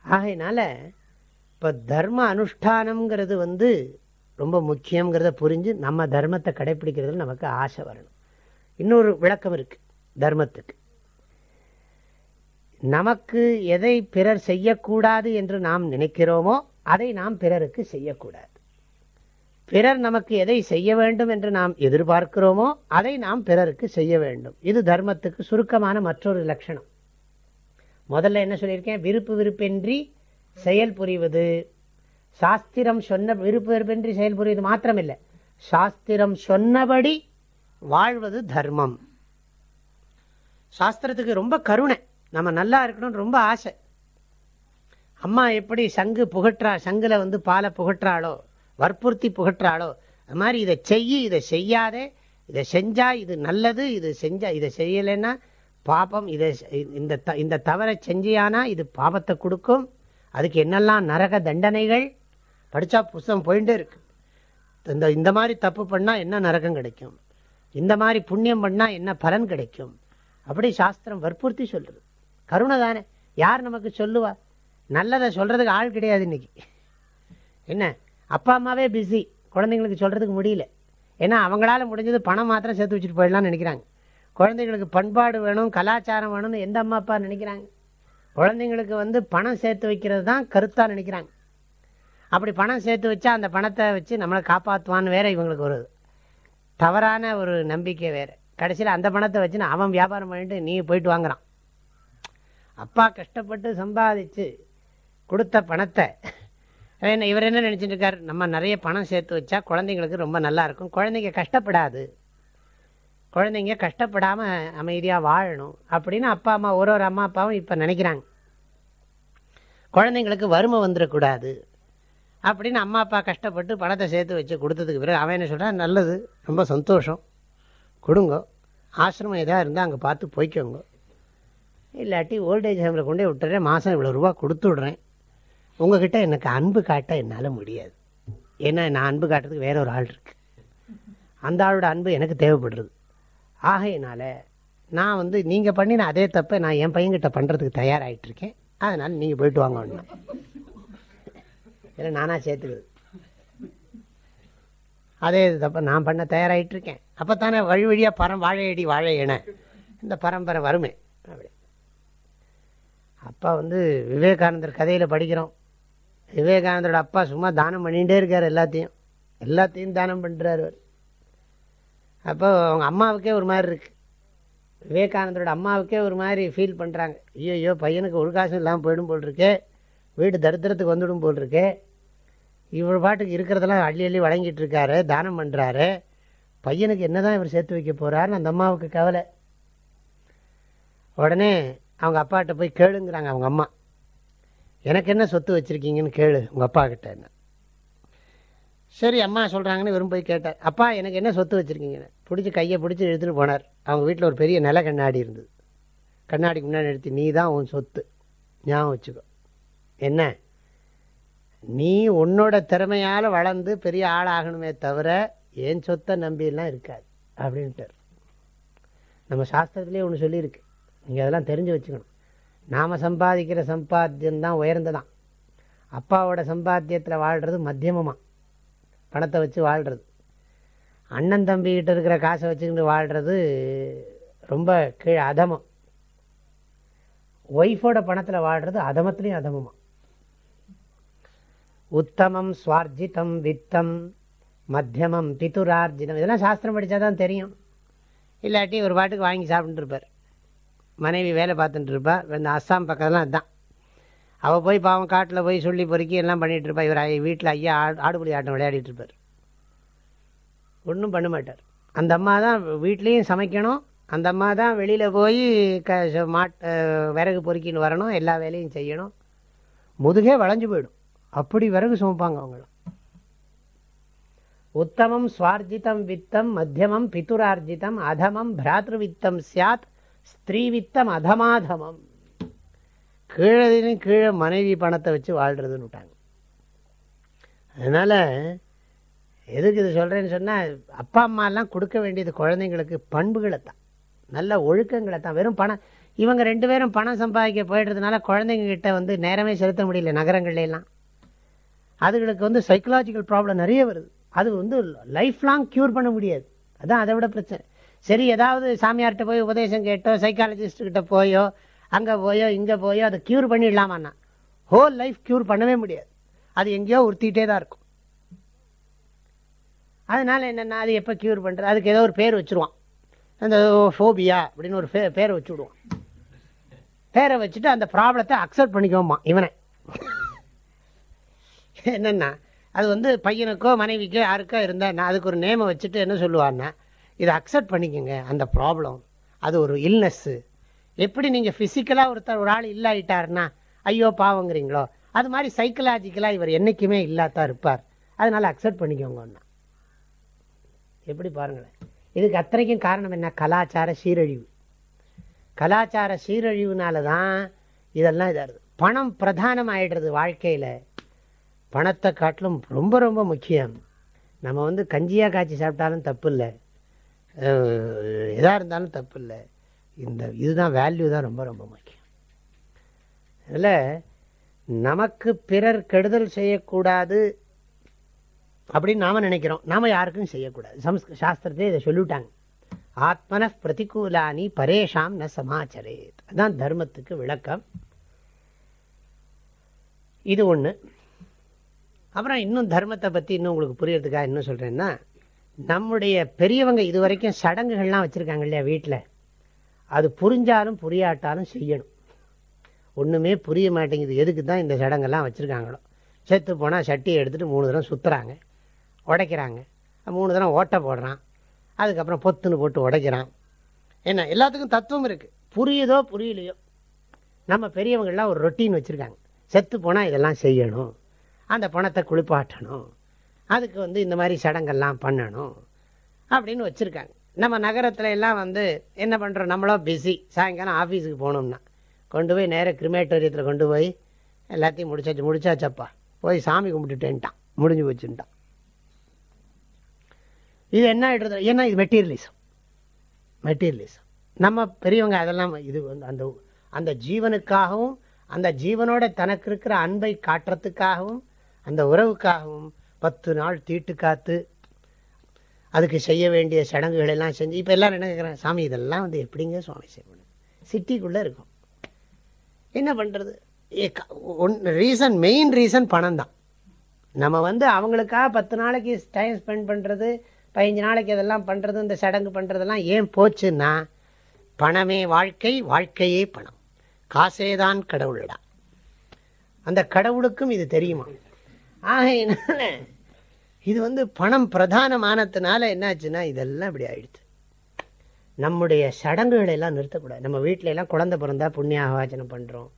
ஆகையினால இப்போ தர்ம அனுஷ்டானம்ங்கிறது வந்து ரொம்ப முக்கியங்கிறத புரிஞ்சு நம்ம தர்மத்தை கடைப்பிடிக்கிறதுல நமக்கு ஆசை வரணும். இன்னொரு விளக்கம் இருக்குது தர்மத்துக்கு. நமக்கு எதை பிறர் செய்யக்கூடாது என்று நாம் நினைக்கிறோமோ அதை நாம் பிறருக்கு செய்யக்கூடாது. பிறர் நமக்கு எதை செய்ய வேண்டும் என்று நாம் எதிர்பார்க்கிறோமோ அதை நாம் பிறருக்கு செய்ய வேண்டும். இது தர்மத்துக்கு சுருக்கமான மற்றொரு லட்சணம். முதல்ல என்ன சொல்லியிருக்கேன்? விருப்பு விருப்பின்றி செயல் புரிவது. சாஸ்திரம் சொன்ன விருப்பு விருப்பின்றி செயல் புரிவது மாத்திரமில்லை. சாஸ்திரம் சொன்னபடி வாழ்வது தர்மம். சாஸ்திரத்துக்கு ரொம்ப கருணை. நம்ம நல்லா இருக்கணும்னு ரொம்ப ஆசை. அம்மா எப்படி சங்கு புகற்றா சங்குல வந்து பாலை புகற்றாளோ வற்புறுத்தி புகற்றாளோ? அது மாதிரி இதை செய்ய இதை செய்யாதே. இதை செஞ்சால் இது நல்லது இது செஞ்சால் இதை செய்யலைன்னா பாபம் இதை இந்த இந்த தவறை செஞ்சியானா இது பாபத்தை கொடுக்கும். அதுக்கு என்னெல்லாம் நரக தண்டனைகள்? படித்தா புஸ்தம் போயிட்டே இருக்கு. இந்த இந்த மாதிரி தப்பு பண்ணால் என்ன நரகம் கிடைக்கும்? இந்த மாதிரி புண்ணியம் பண்ணால் என்ன பலன் கிடைக்கும்? அப்படி சாஸ்திரம் வற்புறுத்தி சொல்கிறது கருணை தானே. யார் நமக்கு சொல்லுவா? நல்லதை சொல்கிறதுக்கு ஆள் கிடையாது இன்னைக்கு. என்ன? அப்பா அம்மாவே பிஸி குழந்தைங்களுக்கு சொல்கிறதுக்கு முடியல. ஏன்னா அவங்களால முடிஞ்சது பணம் மாத்திரம் சேர்த்து வச்சுட்டு போயிடலாம்னு நினைக்கிறாங்க. குழந்தைங்களுக்கு பண்பாடு வேணும் கலாச்சாரம் வேணும்னு எந்த அம்மா அப்பா நினைக்கிறாங்க? குழந்தைங்களுக்கு வந்து பணம் சேர்த்து வைக்கிறது தான் கருத்தாக நினைக்கிறாங்க. அப்படி பணம் சேர்த்து வச்சா அந்த பணத்தை வச்சு நம்மளை காப்பாற்றுவான்னு வேற இவங்களுக்கு ஒரு தவறான ஒரு நம்பிக்கை வேறு. கடைசியில் அந்த பணத்தை வச்சு அவன் வியாபாரம் பண்ணிட்டு நீ போயிட்டு வாங்குறான். அப்பா கஷ்டப்பட்டு சம்பாதிச்சு கொடுத்த பணத்தை என்ன இவர் என்ன நினச்சிட்டு இருக்கார் நம்ம நிறைய பணம் சேர்த்து வச்சா குழந்தைங்களுக்கு ரொம்ப நல்லா இருக்கும். குழந்தைங்க கஷ்டப்படாது. குழந்தைங்க கஷ்டப்படாமல் அமைதியாக வாழணும் அப்படின்னு அப்பா அம்மா ஒரு ஒரு அம்மா அப்பாவும் இப்போ நினைக்கிறாங்க. குழந்தைங்களுக்கு வறுமை வந்துடக்கூடாது அப்படின்னு அம்மா அப்பா கஷ்டப்பட்டு பணத்தை சேர்த்து வச்சு கொடுத்ததுக்கு பிறகு அவன் என்ன சொல்கிறான் நல்லது ரொம்ப சந்தோஷம். கொடுங்க. ஆசிரமம் எதாவது இருந்தால் அங்கே பார்த்து போய்க்கோங்க. இல்லாட்டி ஓல்டேஜ் ஹோமில் கொண்டே விட்டுறேன். மாதம் இவ்வளோ ரூபா கொடுத்து விட்றேன். உங்ககிட்ட எனக்கு அன்பு காட்ட என்னால் முடியாது. ஏன்னா நான் அன்பு காட்டுறதுக்கு வேற ஒரு ஆள் இருக்கு. அந்த ஆளோட அன்பு எனக்கு தேவைப்படுறது ஆகையினால நான் வந்து நீங்கள் பண்ணின அதே தப்பை நான் என் பையன்கிட்ட பண்ணுறதுக்கு தயாராகிட்டு இருக்கேன். அதனால் நீங்கள் போயிட்டு வாங்க ஒன்று ஏன்னா நானாக சேர்த்துக்குது அதே இது தப்ப நான் பண்ண தயாராகிட்டு இருக்கேன். அப்போ தானே வழி வழியாக பரம் வாழையடி வாழை என இந்த பரம்பரை வருமே. அப்படி. அப்பா வந்து விவேகானந்தர் கதையில் படிக்கிறோம். விவேகானந்தரோட அப்பா சும்மா தானம் பண்ணிகிட்டே இருக்கார் எல்லாத்தையும். எல்லாத்தையும் தானம் பண்ணுறாரு அவர். அப்போ அவங்க அம்மாவுக்கே ஒரு மாதிரி இருக்குது விவேகானந்தரோட அம்மாவுக்கே ஒரு மாதிரி ஃபீல் பண்ணுறாங்க ஐயோ ஐயோ பையனுக்கு ஒரு காசும் இல்லாமல் போயிடும் போல் இருக்கே வீடு தரித்திரத்துக்கு வந்துடும் போல் இருக்கே இவர் பாட்டுக்கு இருக்கிறதெல்லாம் அள்ளி அள்ளி வழங்கிட்டு இருக்காரு தானம் பண்ணுறாரு பையனுக்கு என்ன தான் இவர் சேர்த்து வைக்க போகிறாருன்னு அந்த அம்மாவுக்கு கவலை. உடனே அவங்க அப்பாட்ட போய் கேளுங்கிறாங்க அவங்க அம்மா. எனக்கு என்ன சொத்து வச்சுருக்கீங்கன்னு கேளு உங்கள் அப்பா கிட்ட என்ன. சரி அம்மா சொல்கிறாங்கன்னு வெறும் போய் கேட்டார். அப்பா எனக்கு என்ன சொத்து வச்சுருக்கீங்கன்னு. பிடிச்சி கையை பிடிச்சி எடுத்துகிட்டு போனார். அவங்க வீட்டில் ஒரு பெரிய நில கண்ணாடி இருந்தது. கண்ணாடிக்கு முன்னாடி எடுத்து நீ தான் உன் சொத்து. ஞாபகம் வச்சுக்கோ. என்ன? நீ உன்னோட திறமையால் வளர்ந்து பெரிய ஆளாகணுமே தவிர என் சொத்தை நம்பியெல்லாம் இருக்காது. அப்படின்ட்டார். நம்ம சாஸ்திரத்துலேயே ஒன்று சொல்லியிருக்கு. நீங்கள் அதெல்லாம் தெரிஞ்சு வச்சுக்கணும். நாம் சம்பாதிக்கிற சம்பாத்தியம்தான் உயர்ந்ததான். அப்பாவோட சம்பாத்தியத்தில் வாழ்கிறது மத்தியமமாக பணத்தை வச்சு வாழ்கிறது அண்ணன் தம்பிக்கிட்ட இருக்கிற காசை வச்சுக்கிட்டு வாழ்கிறது ரொம்ப கீழே அதமம். ஒய்ஃபோட பணத்தில் வாழ்கிறது அதமத்துலேயும் அதமமாக உத்தமம் சுவார்ஜிதம் வித்தம் மத்தியமம் பித்துரார்ஜிதம் இதெல்லாம் சாஸ்திரம் படித்தா தான் தெரியும். இல்லாட்டி ஒரு பாட்டுக்கு வாங்கி சாப்பிட்டுருப்பார் மனைவி வேலை பார்த்துட்டு இருப்பா. இந்த அஸ்ஸாம் பக்கம்லாம் அதுதான் அவள் போய் பாவம் காட்டில் போய் சொல்லி பொறுக்கி எல்லாம் பண்ணிகிட்டு இருப்பா. இவர் வீட்டில் ஐயா ஆடு ஆடுபுலி ஆட்டம் விளையாடிட்டு இருப்பார். ஒன்றும் பண்ண மாட்டார். அந்த அம்மா தான் வீட்லேயும் சமைக்கணும். அந்த அம்மா தான் வெளியில் போய் க மாட் விறகு பொறுக்கின்னு வரணும். எல்லா வேலையும் செய்யணும். முதுகே வளைஞ்சு போயிடும். அப்படி விறகு சுமப்பாங்க அவங்களும் உத்தமம் சுவார்ஜிதம் வித்தம் மத்தியமம் பித்துரார்ஜிதம் அதமம் பிராத்ருவித்தம் சியாத் ஸ்திரீவித்தம் அதமாதமம். கீழே கீழே மனைவி பணத்தை வச்சு வாழ்கிறதுன்னு விட்டாங்க. அதனால் எதுக்கு இது சொல்கிறேன்னு சொன்னால் அப்பா அம்மாலாம் கொடுக்க வேண்டியது குழந்தைங்களுக்கு பண்புகளை தான். நல்ல ஒழுக்கங்களை தான். வெறும் பணம் இவங்க ரெண்டு பேரும் பணம் சம்பாதிக்க போயிடுறதுனால குழந்தைங்க கிட்ட வந்து நேரமே செலுத்த முடியல நகரங்கள்லாம் அதுகளுக்கு வந்து சைக்கலாஜிக்கல் ப்ராப்ளம் நிறைய வருது. அது வந்து லைஃப் லாங் க்யூர் பண்ண முடியாது. அதான் அதை விட பிரச்சனை. சரி ஏதாவது சாமியார்கிட்ட போய் உபதேசம் கேட்டோ சைக்காலஜிஸ்ட்கிட்ட போயோ அங்கே போயோ இங்கே போயோ அதை க்யூர் பண்ணிடலாமாண்ணா ஹோல் லைஃப் க்யூர் பண்ணவே முடியாது. அது எங்கேயோ உறுத்திட்டே தான் இருக்கும். அதனால் என்னென்னா அது எப்போ க்யூர் பண்ணுறது அதுக்கு ஏதோ ஒரு பேர் வச்சுருவான். அந்த ஃபோபியா அப்படின்னு ஒரு பே பேரை வச்சு விடுவான் பேரை வச்சுட்டு அந்த ப்ராப்ளத்தை அக்செப்ட் பண்ணிக்கோமா இவனை. என்னென்னா அது வந்து பையனுக்கோ மனைவிக்கோ யாருக்கோ இருந்தால் நான் அதுக்கு ஒரு நேமை வச்சுட்டு என்ன சொல்லுவான்னா இதை அக்செப்ட் பண்ணிக்கோங்க அந்த ப்ராப்ளம் அது ஒரு இல்னஸ்ஸு எப்படி நீங்கள் ஃபிசிக்கலாக ஒருத்தர் ஒரு ஆள் இல்லாயிட்டாருன்னா ஐயோ பாவங்கிறீங்களோ அது மாதிரி சைக்கலாஜிக்கலாக இவர் என்றைக்குமே இல்லாதான் இருப்பார். அதனால் அக்செப்ட் பண்ணிக்கோங்கன்னா எப்படி பாருங்களேன். இதுக்கு அத்தனைக்கும் காரணம் என்ன? கலாச்சார சீரழிவு. கலாச்சார சீரழிவுனால தான் இதெல்லாம் இதாகுது. பணம் பிரதானம் ஆகிடுறது வாழ்க்கையில். பணத்தை காட்டிலும் ரொம்ப ரொம்ப முக்கியம். நம்ம வந்து கஞ்சியாக காய்ச்சி சாப்பிட்டாலும் தப்பு இல்லை எதாக இருந்தாலும் தப்பு இல்லை இந்த இதுதான் வேல்யூ தான் ரொம்ப ரொம்ப முக்கியம். அதில் நமக்கு பிறர் கெடுதல் செய்யக்கூடாது அப்படின்னு நாம் நினைக்கிறோம். நாம் யாருக்கும் செய்யக்கூடாது. சம்ஸ்க சாஸ்திரத்தை இதை சொல்லிவிட்டாங்க. ஆத்மன பிரதிகூலானி பரேஷாம் ந சமாச்சரேத். அதான் தர்மத்துக்கு விளக்கம். இது ஒன்று அப்புறம் இன்னும் தர்மத்தை பற்றி இன்னும் உங்களுக்கு புரியறதுக்காக இன்னும் சொல்கிறேன்னா நம்முடைய பெரியவங்க இது வரைக்கும் சடங்குகள்லாம் வச்சுருக்காங்க இல்லையா வீட்டில் அது புரிஞ்சாலும் புரியாட்டாலும் செய்யணும். ஒன்றுமே புரிய மாட்டேங்குது. எதுக்கு தான் இந்த சடங்கெல்லாம் வச்சுருக்காங்களோ? செத்து போனால் சட்டியை எடுத்துகிட்டு மூணு தடவை சுற்றுறாங்க உடைக்கிறாங்க. மூணு தடவை ஓட்டை போடுறான். அதுக்கப்புறம் பொத்துன்னு போட்டு உடைக்கிறான். என்ன? எல்லாத்துக்கும் தத்துவம் இருக்குது புரியுதோ புரியலையோ? நம்ம பெரியவங்கள்லாம் ஒரு ரொட்டீன் வச்சுருக்காங்க. செத்து போனால் இதெல்லாம் செய்யணும். அந்த பணத்தை குளிப்பாட்டணும். அதுக்கு வந்து இந்த மாதிரி சடங்கெல்லாம் பண்ணணும் அப்படின்னு வச்சுருக்காங்க. நம்ம நகரத்துல எல்லாம் வந்து என்ன பண்ணுறோம் நம்மளோ பிஸி சாயங்காலம் ஆஃபீஸுக்கு போகணும்னா கொண்டு போய் நேராக கிரிமேட்டோரியத்தில் கொண்டு போய் எல்லாத்தையும் முடிச்சாச்சு. முடிச்சாச்சப்பா. போய் சாமி கும்பிட்டுட்டேன்ட்டான். முடிஞ்சு போச்சுட்டான் இது என்ன ஆகிடுறது ஏன்னா இது மெட்டீரியலிசம் மெட்டீரியலிசம் நம்ம பெரியவங்க அதெல்லாம் இது வந்து அந்த அந்த ஜீவனுக்காகவும் அந்த ஜீவனோட தனக்கு இருக்கிற அன்பை காட்டுறதுக்காகவும் அந்த உறவுக்காகவும் பத்து நாள் தீட்டு காத்து அதுக்கு செய்ய வேண்டிய சடங்குகள் எல்லாம் செஞ்சு இப்போ எல்லாம் என்ன சாமி இதெல்லாம் வந்து எப்படிங்க சுவாமி செய்யணும்? சிட்டிக்குள்ளே இருக்கும். என்ன பண்ணுறது ஒன் ரீசன் மெயின் ரீசன் பணம் தான். நம்ம வந்து அவங்களுக்காக பத்து நாளைக்கு டைம் ஸ்பெண்ட் பண்ணுறது பதினஞ்சு நாளைக்கு அதெல்லாம் பண்ணுறது இந்த சடங்கு பண்ணுறதெல்லாம் ஏன் போச்சுன்னா பணமே வாழ்க்கை வாழ்க்கையே பணம். காசே தான் அந்த கடவுளுக்கும் இது தெரியுமா? ஆகையினால இது வந்து பணம் பிரதானமானதுனால என்னாச்சுன்னா இதெல்லாம் இப்படி ஆயிடுச்சு. நம்முடைய சடங்குகளை எல்லாம் நிறுத்தக்கூடாது. நம்ம வீட்டில எல்லாம் குழந்தை பிறந்தா புண்ணிய ஆவாச்சனம் பண்ணுறோம்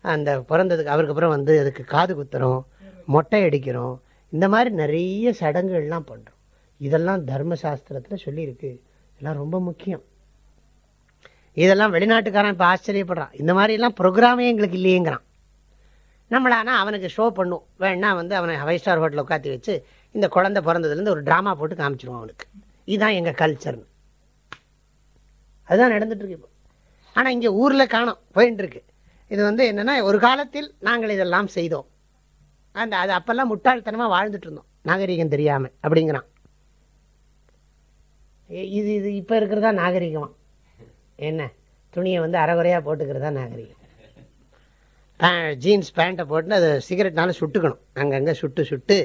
அந்த பிறந்ததுக்கு அவருக்கு அப்புறம் வந்து அதுக்கு காது குத்துறோம் மொட்டை அடிக்கிறோம். இந்த மாதிரி நிறைய சடங்குகள்லாம் பண்ணுறோம் இதெல்லாம் தர்மசாஸ்திரத்தில் சொல்லியிருக்கு. இதெல்லாம் ரொம்ப முக்கியம். இதெல்லாம் வெளிநாட்டுக்காரன் இப்போ ஆச்சரியப்படுறான். இந்த மாதிரிலாம் ப்ரோக்ராமே எங்களுக்கு இல்லையேங்கிறான். நம்மளானா அவனுக்கு ஷோ பண்ணும். வேணா வந்து அவனை ஃபைவ் ஸ்டார் ஹோட்டலில் உட்காத்தி வச்சு இந்த குழந்தை பிறந்ததுலேருந்து ஒரு ட்ராமா போட்டு காமிச்சிருவோம் அவனுக்கு. இதுதான் எங்கள் கல்ச்சர்னு அதுதான் நடந்துட்டுருக்கு இப்போ. ஆனால் இங்கே ஊரில் காணும். போயின்ட்டுருக்கு இது வந்து என்னென்னா ஒரு காலத்தில் நாங்கள் இதெல்லாம் செய்தோம். அந்த அது அப்போல்லாம் முட்டாள்தனமாக வாழ்ந்துட்டு இருந்தோம். நாகரிகம் தெரியாமல் அப்படிங்கிறான். இது இது இப்போ இருக்கிறதா நாகரிகம்? என்ன? துணியை வந்து அறகுறையாக போட்டுக்கிறதா நாகரிகம்? ஜீன்ஸ் பேண்ட்டை போட்டு அதை சிகரெட்னால சுட்டுக்கணும். அங்கங்கே சுட்டு சுட்டு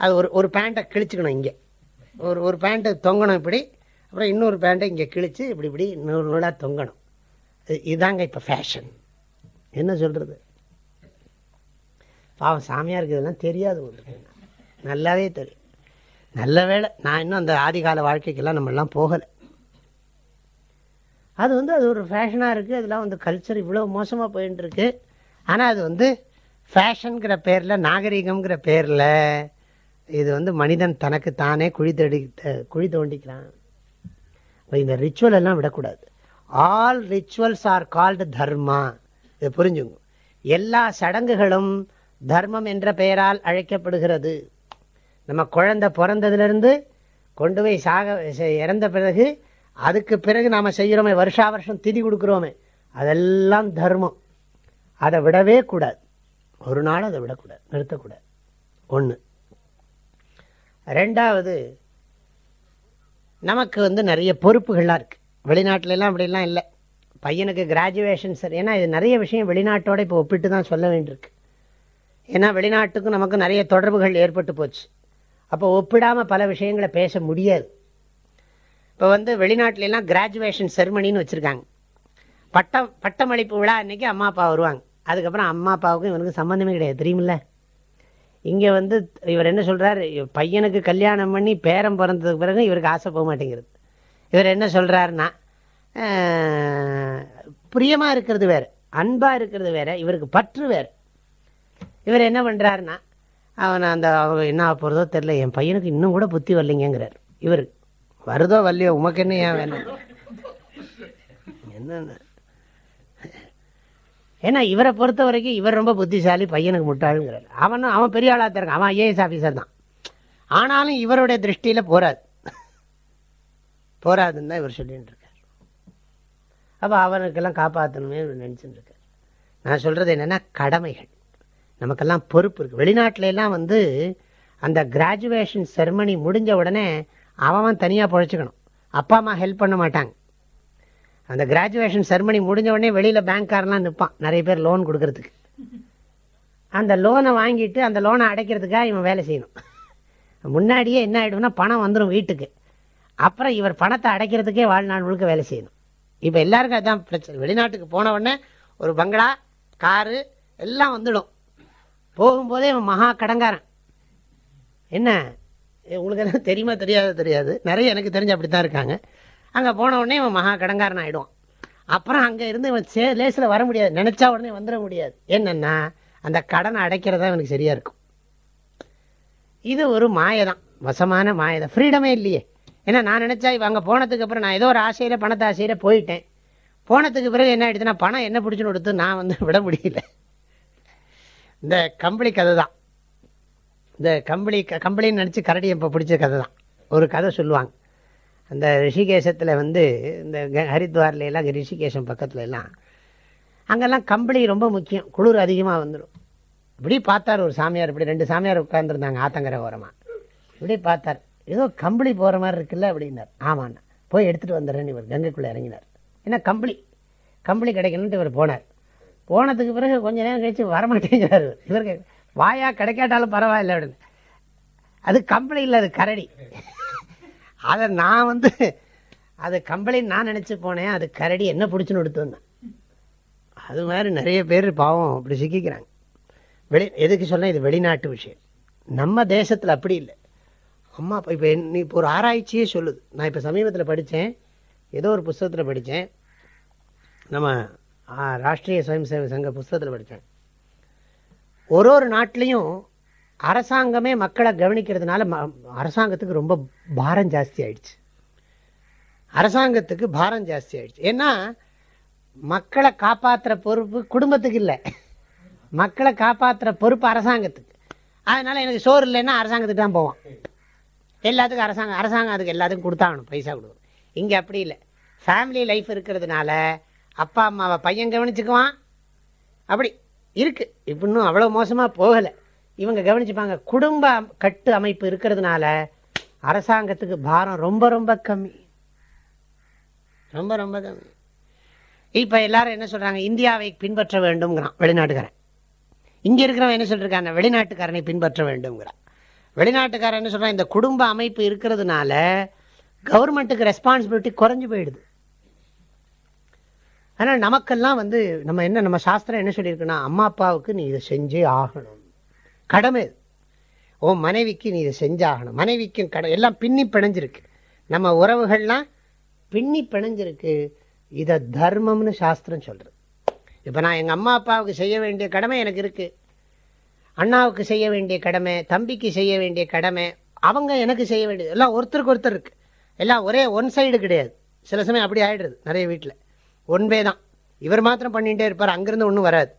அது ஒரு ஒரு பேண்ட்டை கிழிச்சுக்கணும் இங்கே. ஒரு ஒரு பேண்ட்டை தொங்கணும் இப்படி அப்புறம் இன்னொரு பேண்ட்டை இங்கே கிழிச்சு இப்படி இப்படி நூறு நூலாக தொங்கணும். இதாங்க இப்போ ஃபேஷன் என்ன சொல்கிறது பாவம் சாமியாருக்கு இதெல்லாம் தெரியாது உங்களுக்கு நல்லாவே தெரியும். நல்ல வேலை நான் இன்னும் அந்த ஆதிகால வாழ்க்கைக்கெல்லாம் நம்மளாம் போகலை. அது வந்து அது ஒரு ஃபேஷனாக இருக்குது அதெல்லாம் வந்து கல்ச்சர் இவ்வளோ மோசமாக போயின்ட்டுருக்கு. ஆனால் அது வந்து ஃபேஷனுங்கிற பேரில் நாகரீகம்ங்கிற பேரில் இது வந்து மனிதன் தனக்கு தானே குழி தேடி குழி தோண்டிக்கிறான். இந்த ரிச்சுவல் எல்லாம் விடக்கூடாது. All rituals are called dharma இதை புரிஞ்சுங்க. எல்லா சடங்குகளும் தர்மம் என்ற பெயரால் அழைக்கப்படுகிறது. நம்ம குழந்தை பிறந்ததுலேருந்து கொண்டு போய் சாக இறந்த பிறகு அதுக்கு பிறகு நாம் செய்கிறோமே வருஷா வருஷம் திதி கொடுக்குறோமே. அதெல்லாம் தர்மம். அதை விடவே கூடாது. ஒரு நாள் அதை விடக்கூடாது நிறுத்தக்கூடாது. ஒன்று ரெண்டாவது நமக்கு வந்து நிறைய பொறுப்புகள்லாம் இருக்குது வெளிநாட்டிலலாம் அப்படிலாம் இல்லை. பையனுக்கு கிராஜுவேஷன் சார். ஏன்னா இது நிறைய விஷயம் வெளிநாட்டோட இப்போ ஒப்பிட்டு தான் சொல்ல வேண்டியிருக்கு. ஏன்னா வெளிநாட்டுக்கும் நமக்கு நிறைய தொடர்புகள் ஏற்பட்டு போச்சு. அப்போ ஒப்பிடாமல் பல விஷயங்களை பேச முடியாது. இப்போ வந்து வெளிநாட்டிலலாம் கிராஜுவேஷன் செரிமனின்னு வச்சுருக்காங்க. பட்டம் பட்டமளிப்பு விழா அன்றைக்கி அம்மா அப்பா வருவாங்க. அதுக்கப்புறம் அம்மா அப்பாவுக்கும் இவனுக்கு சம்மந்தமே கிடையாது. தெரியுமில்ல? இங்கே வந்து இவர் என்ன சொல்கிறார் பையனுக்கு கல்யாணம் பண்ணி பேரம் பிறந்ததுக்கு பிறகு இவருக்கு ஆசை போக மாட்டேங்கிறது. இவர் என்ன சொல்கிறாருன்னா பிரியமாக இருக்கிறது வேறு அன்பாக இருக்கிறது வேறு இவருக்கு பற்று வேறு. இவர் என்ன பண்ணுறாருன்னா அவன் அந்த அவங்க என்ன போகிறதோ தெரில என் பையனுக்கு இன்னும் கூட புத்தி வரலைங்கிறார் இவர் வருதோ வரலையோ உமக்கு என்ன ஏன் வேணும்? என்னென்ன ஏன்னா இவரை பொறுத்த வரைக்கும் இவர் ரொம்ப புத்திசாலி பையனுக்கு முட்டாளுங்கிறார். அவனும் அவன் பெரிய ஆளாக இருக்கான் அவன் ஐஏஎஸ் ஆஃபீஸர் தான். ஆனாலும் இவருடைய திருஷ்டியில் போராது போராதுன்னு தான் இவர் சொல்லிட்டு இருக்கார். அப்போ அவனுக்கெல்லாம் காப்பாற்றணுமே நினச்சிட்டு இருக்கார். நான் சொல்கிறது என்னென்னா கடமைகள். நமக்கெல்லாம் பொறுப்பு இருக்குது வெளிநாட்டிலலாம் வந்து அந்த கிராஜுவேஷன் செரமனி முடிஞ்ச உடனே அவன் தனியாக பொழைச்சிக்கணும். அப்பா அம்மா ஹெல்ப் பண்ண மாட்டாங்க. அந்த கிராஜுவேஷன் செரமனி முடிஞ்ச உடனே வெளியில் பேங்க்காரெலாம் நிற்பான் நிறைய பேர் லோன் கொடுக்கறதுக்கு. அந்த லோனை வாங்கிட்டு அந்த லோனை அடைக்கிறதுக்காக இவன் வேலை செய்யணும். முன்னாடியே என்ன ஆகிடும்னா பணம் வந்துடும் வீட்டுக்கு. அப்புறம் இவர் பணத்தை அடைக்கிறதுக்கே வாழ்நாள் முழுக்க வேலை செய்யணும். இப்போ எல்லாருக்கும் அதுதான் பிரச்சனை. வெளிநாட்டுக்கு போன உடனே ஒரு பங்களா காரு எல்லாம் வந்துடும். போகும்போதே இவன் மகா கடங்காரன். என்ன? உங்களுக்கு என்ன தெரியுமா தெரியாத தெரியாது. நிறைய எனக்கு தெரிஞ்சு அப்படி தான் இருக்காங்க. அங்கே போன உடனே இவன் மகா கடங்காரன் ஆகிடுவான் அப்புறம் அங்கே இருந்து இவன் சே லேசில் வர முடியாது. நினச்சா உடனே வந்துட முடியாது. என்னென்னா அந்த கடனை அடைக்கிறதா இவனுக்கு சரியாக இருக்கும். இது ஒரு மாயை தான் வசமான மாயை தான் ஃப்ரீடமே இல்லையே. ஏன்னா நான் நினச்சா இவன் அங்கே போனதுக்கு அப்புறம் நான் ஏதோ ஒரு ஆசையில் பணத்தை ஆசையில் போயிட்டேன். போனதுக்கு பிறகு என்ன ஆகிடுச்சுன்னா பணம் என்ன பிடிச்சுன்னு கொடுத்து நான் வந்து விட முடியல. இந்த கம்பளி கதை தான் இந்த கம்பளி கம்பளின்னு நினச்சி கரடி இப்போ பிடிச்ச கதை தான் ஒரு கதை சொல்லுவாங்க. அந்த ரிஷிகேசத்தில் வந்து இந்த ஹரித்வாரில் எல்லாம் ரிஷிகேசம் பக்கத்தில் எல்லாம் அங்கெல்லாம் கம்பளி ரொம்ப முக்கியம். குளிர் அதிகமாக வந்துடும் இப்படி பார்த்தார் ஒரு சாமியார். இப்படி ரெண்டு சாமியார் உட்காந்துருந்தாங்க ஆத்தங்கரை ஓரமாக இப்படி பார்த்தார். ஏதோ கம்பளி போகிற மாதிரி இருக்குல்ல அப்படின்னார். ஆமாண்ணா. போய் எடுத்துகிட்டு வந்துடுறேன் இவர் கங்கைக்குள்ளே இறங்கினார். ஏன்னா கம்பளி? கம்பளி கிடைக்கணுன்ட்டு இவர் போனார். போனதுக்கு பிறகு கொஞ்ச நேரம் கழித்து வரமாட்டேங்கிறார் இவருக்கு வாயா கிடைக்காட்டாலும் பரவாயில்ல அப்படின்னு. அது கம்பளி இல்லை அது கரடி. அதை நான் வந்து அது கம்பளின்னு நான் நினச்சி போனேன் அது கரடி என்ன பிடிச்சுன்னு எடுத்து வந்தேன். அது மாதிரி நிறைய பேர் பாவம் அப்படி சிக்கிக்கிறாங்க. வெளி எதுக்கு சொன்னால் இது வெளிநாட்டு விஷயம். நம்ம தேசத்தில் அப்படி இல்லை. அம்மா இப்போ இப்போ இப்போ ஒரு ஆராய்ச்சியே சொல்லுது. நான் இப்போ சமீபத்தில் படித்தேன் ஏதோ ஒரு புஸ்தகத்தில் படித்தேன் நம்ம ராஷ்ட்ரிய சுயம் சேவை சங்க புஸ்தகத்தில் படித்தேன் ஒரு ஒரு நாட்டிலையும் அரசாங்கமே மக்களை கவனிக்கிறதுனால அரசாங்கத்துக்கு ரொம்ப பாரம் ஜாஸ்தி ஆயிடுச்சு. அரசாங்கத்துக்கு பாரம் ஜாஸ்தி ஆயிடுச்சு. ஏன்னா மக்களை காப்பாற்றுற பொறுப்பு குடும்பத்துக்கு இல்லை. மக்களை காப்பாற்றுற பொறுப்பு அரசாங்கத்துக்கு. அதனால் எனக்கு சோறு இல்லைன்னா அரசாங்கத்துக்கு தான் போவான் எல்லாத்துக்கும் அரசாங்கம் அரசாங்கம் அதுக்கு எல்லாத்துக்கும் கொடுத்தாகணும் பைசா கொடுக்கணும். இங்கே அப்படி இல்லை. ஃபேமிலி லைஃப் இருக்கிறதுனால அப்பா அம்மாவை பையன் கவனிச்சுக்குவான். அப்படி இருக்குது இப்போ இன்னும் அவ்வளோ மோசமாக போகலை. இவங்க கவனிச்சுப்பாங்க குடும்ப கட்டு அமைப்பு இருக்கிறதுனால அரசாங்கத்துக்கு பாரம் ரொம்ப ரொம்ப கம்மி. ரொம்ப ரொம்ப கம்மி. இப்போ எல்லாரும் என்ன சொல்கிறாங்க இந்தியாவை பின்பற்ற வேண்டும்ங்கிறான் வெளிநாட்டுக்காரன். இங்கே இருக்கிறவன் என்ன சொல்லிருக்காங்க வெளிநாட்டுக்காரனை பின்பற்ற வேண்டும்ங்கிறான். வெளிநாட்டுக்காரன் என்ன சொல்கிறான் இந்த குடும்ப அமைப்பு இருக்கிறதுனால கவர்மெண்ட்டுக்கு ரெஸ்பான்சிபிலிட்டி குறைஞ்சி போயிடுது. ஆனால் நமக்கெல்லாம் வந்து நம்ம என்ன நம்ம சாஸ்திரம் என்ன சொல்லியிருக்குன்னா அம்மா அப்பாவுக்கு நீ இதை செஞ்சே ஆகணும். கடமை. ஓ மனைவிக்கு நீ இதை செஞ்சாகணும். மனைவிக்கும் கடை எல்லாம் பின்னி பிணைஞ்சிருக்கு. நம்ம உறவுகள்லாம் பின்னி பிணைஞ்சிருக்கு. இதை தர்மம்னு சாஸ்திரம் சொல்கிறது இப்போ நான் எங்கள் அம்மா அப்பாவுக்கு செய்ய வேண்டிய கடமை எனக்கு இருக்குது அண்ணாவுக்கு செய்ய வேண்டிய கடமை தம்பிக்கு செய்ய வேண்டிய கடமை அவங்க எனக்கு செய்ய வேண்டியது. எல்லாம் ஒருத்தருக்கு ஒருத்தர் இருக்குது எல்லாம் ஒரே ஒன் சைடு கிடையாது. சில சமயம் அப்படி ஆகிடுறது நிறைய வீட்டில் ஒன்பே தான். இவர் மாத்திரம் பண்ணிகிட்டே இருப்பார் அங்கேருந்து ஒன்றும் வராது.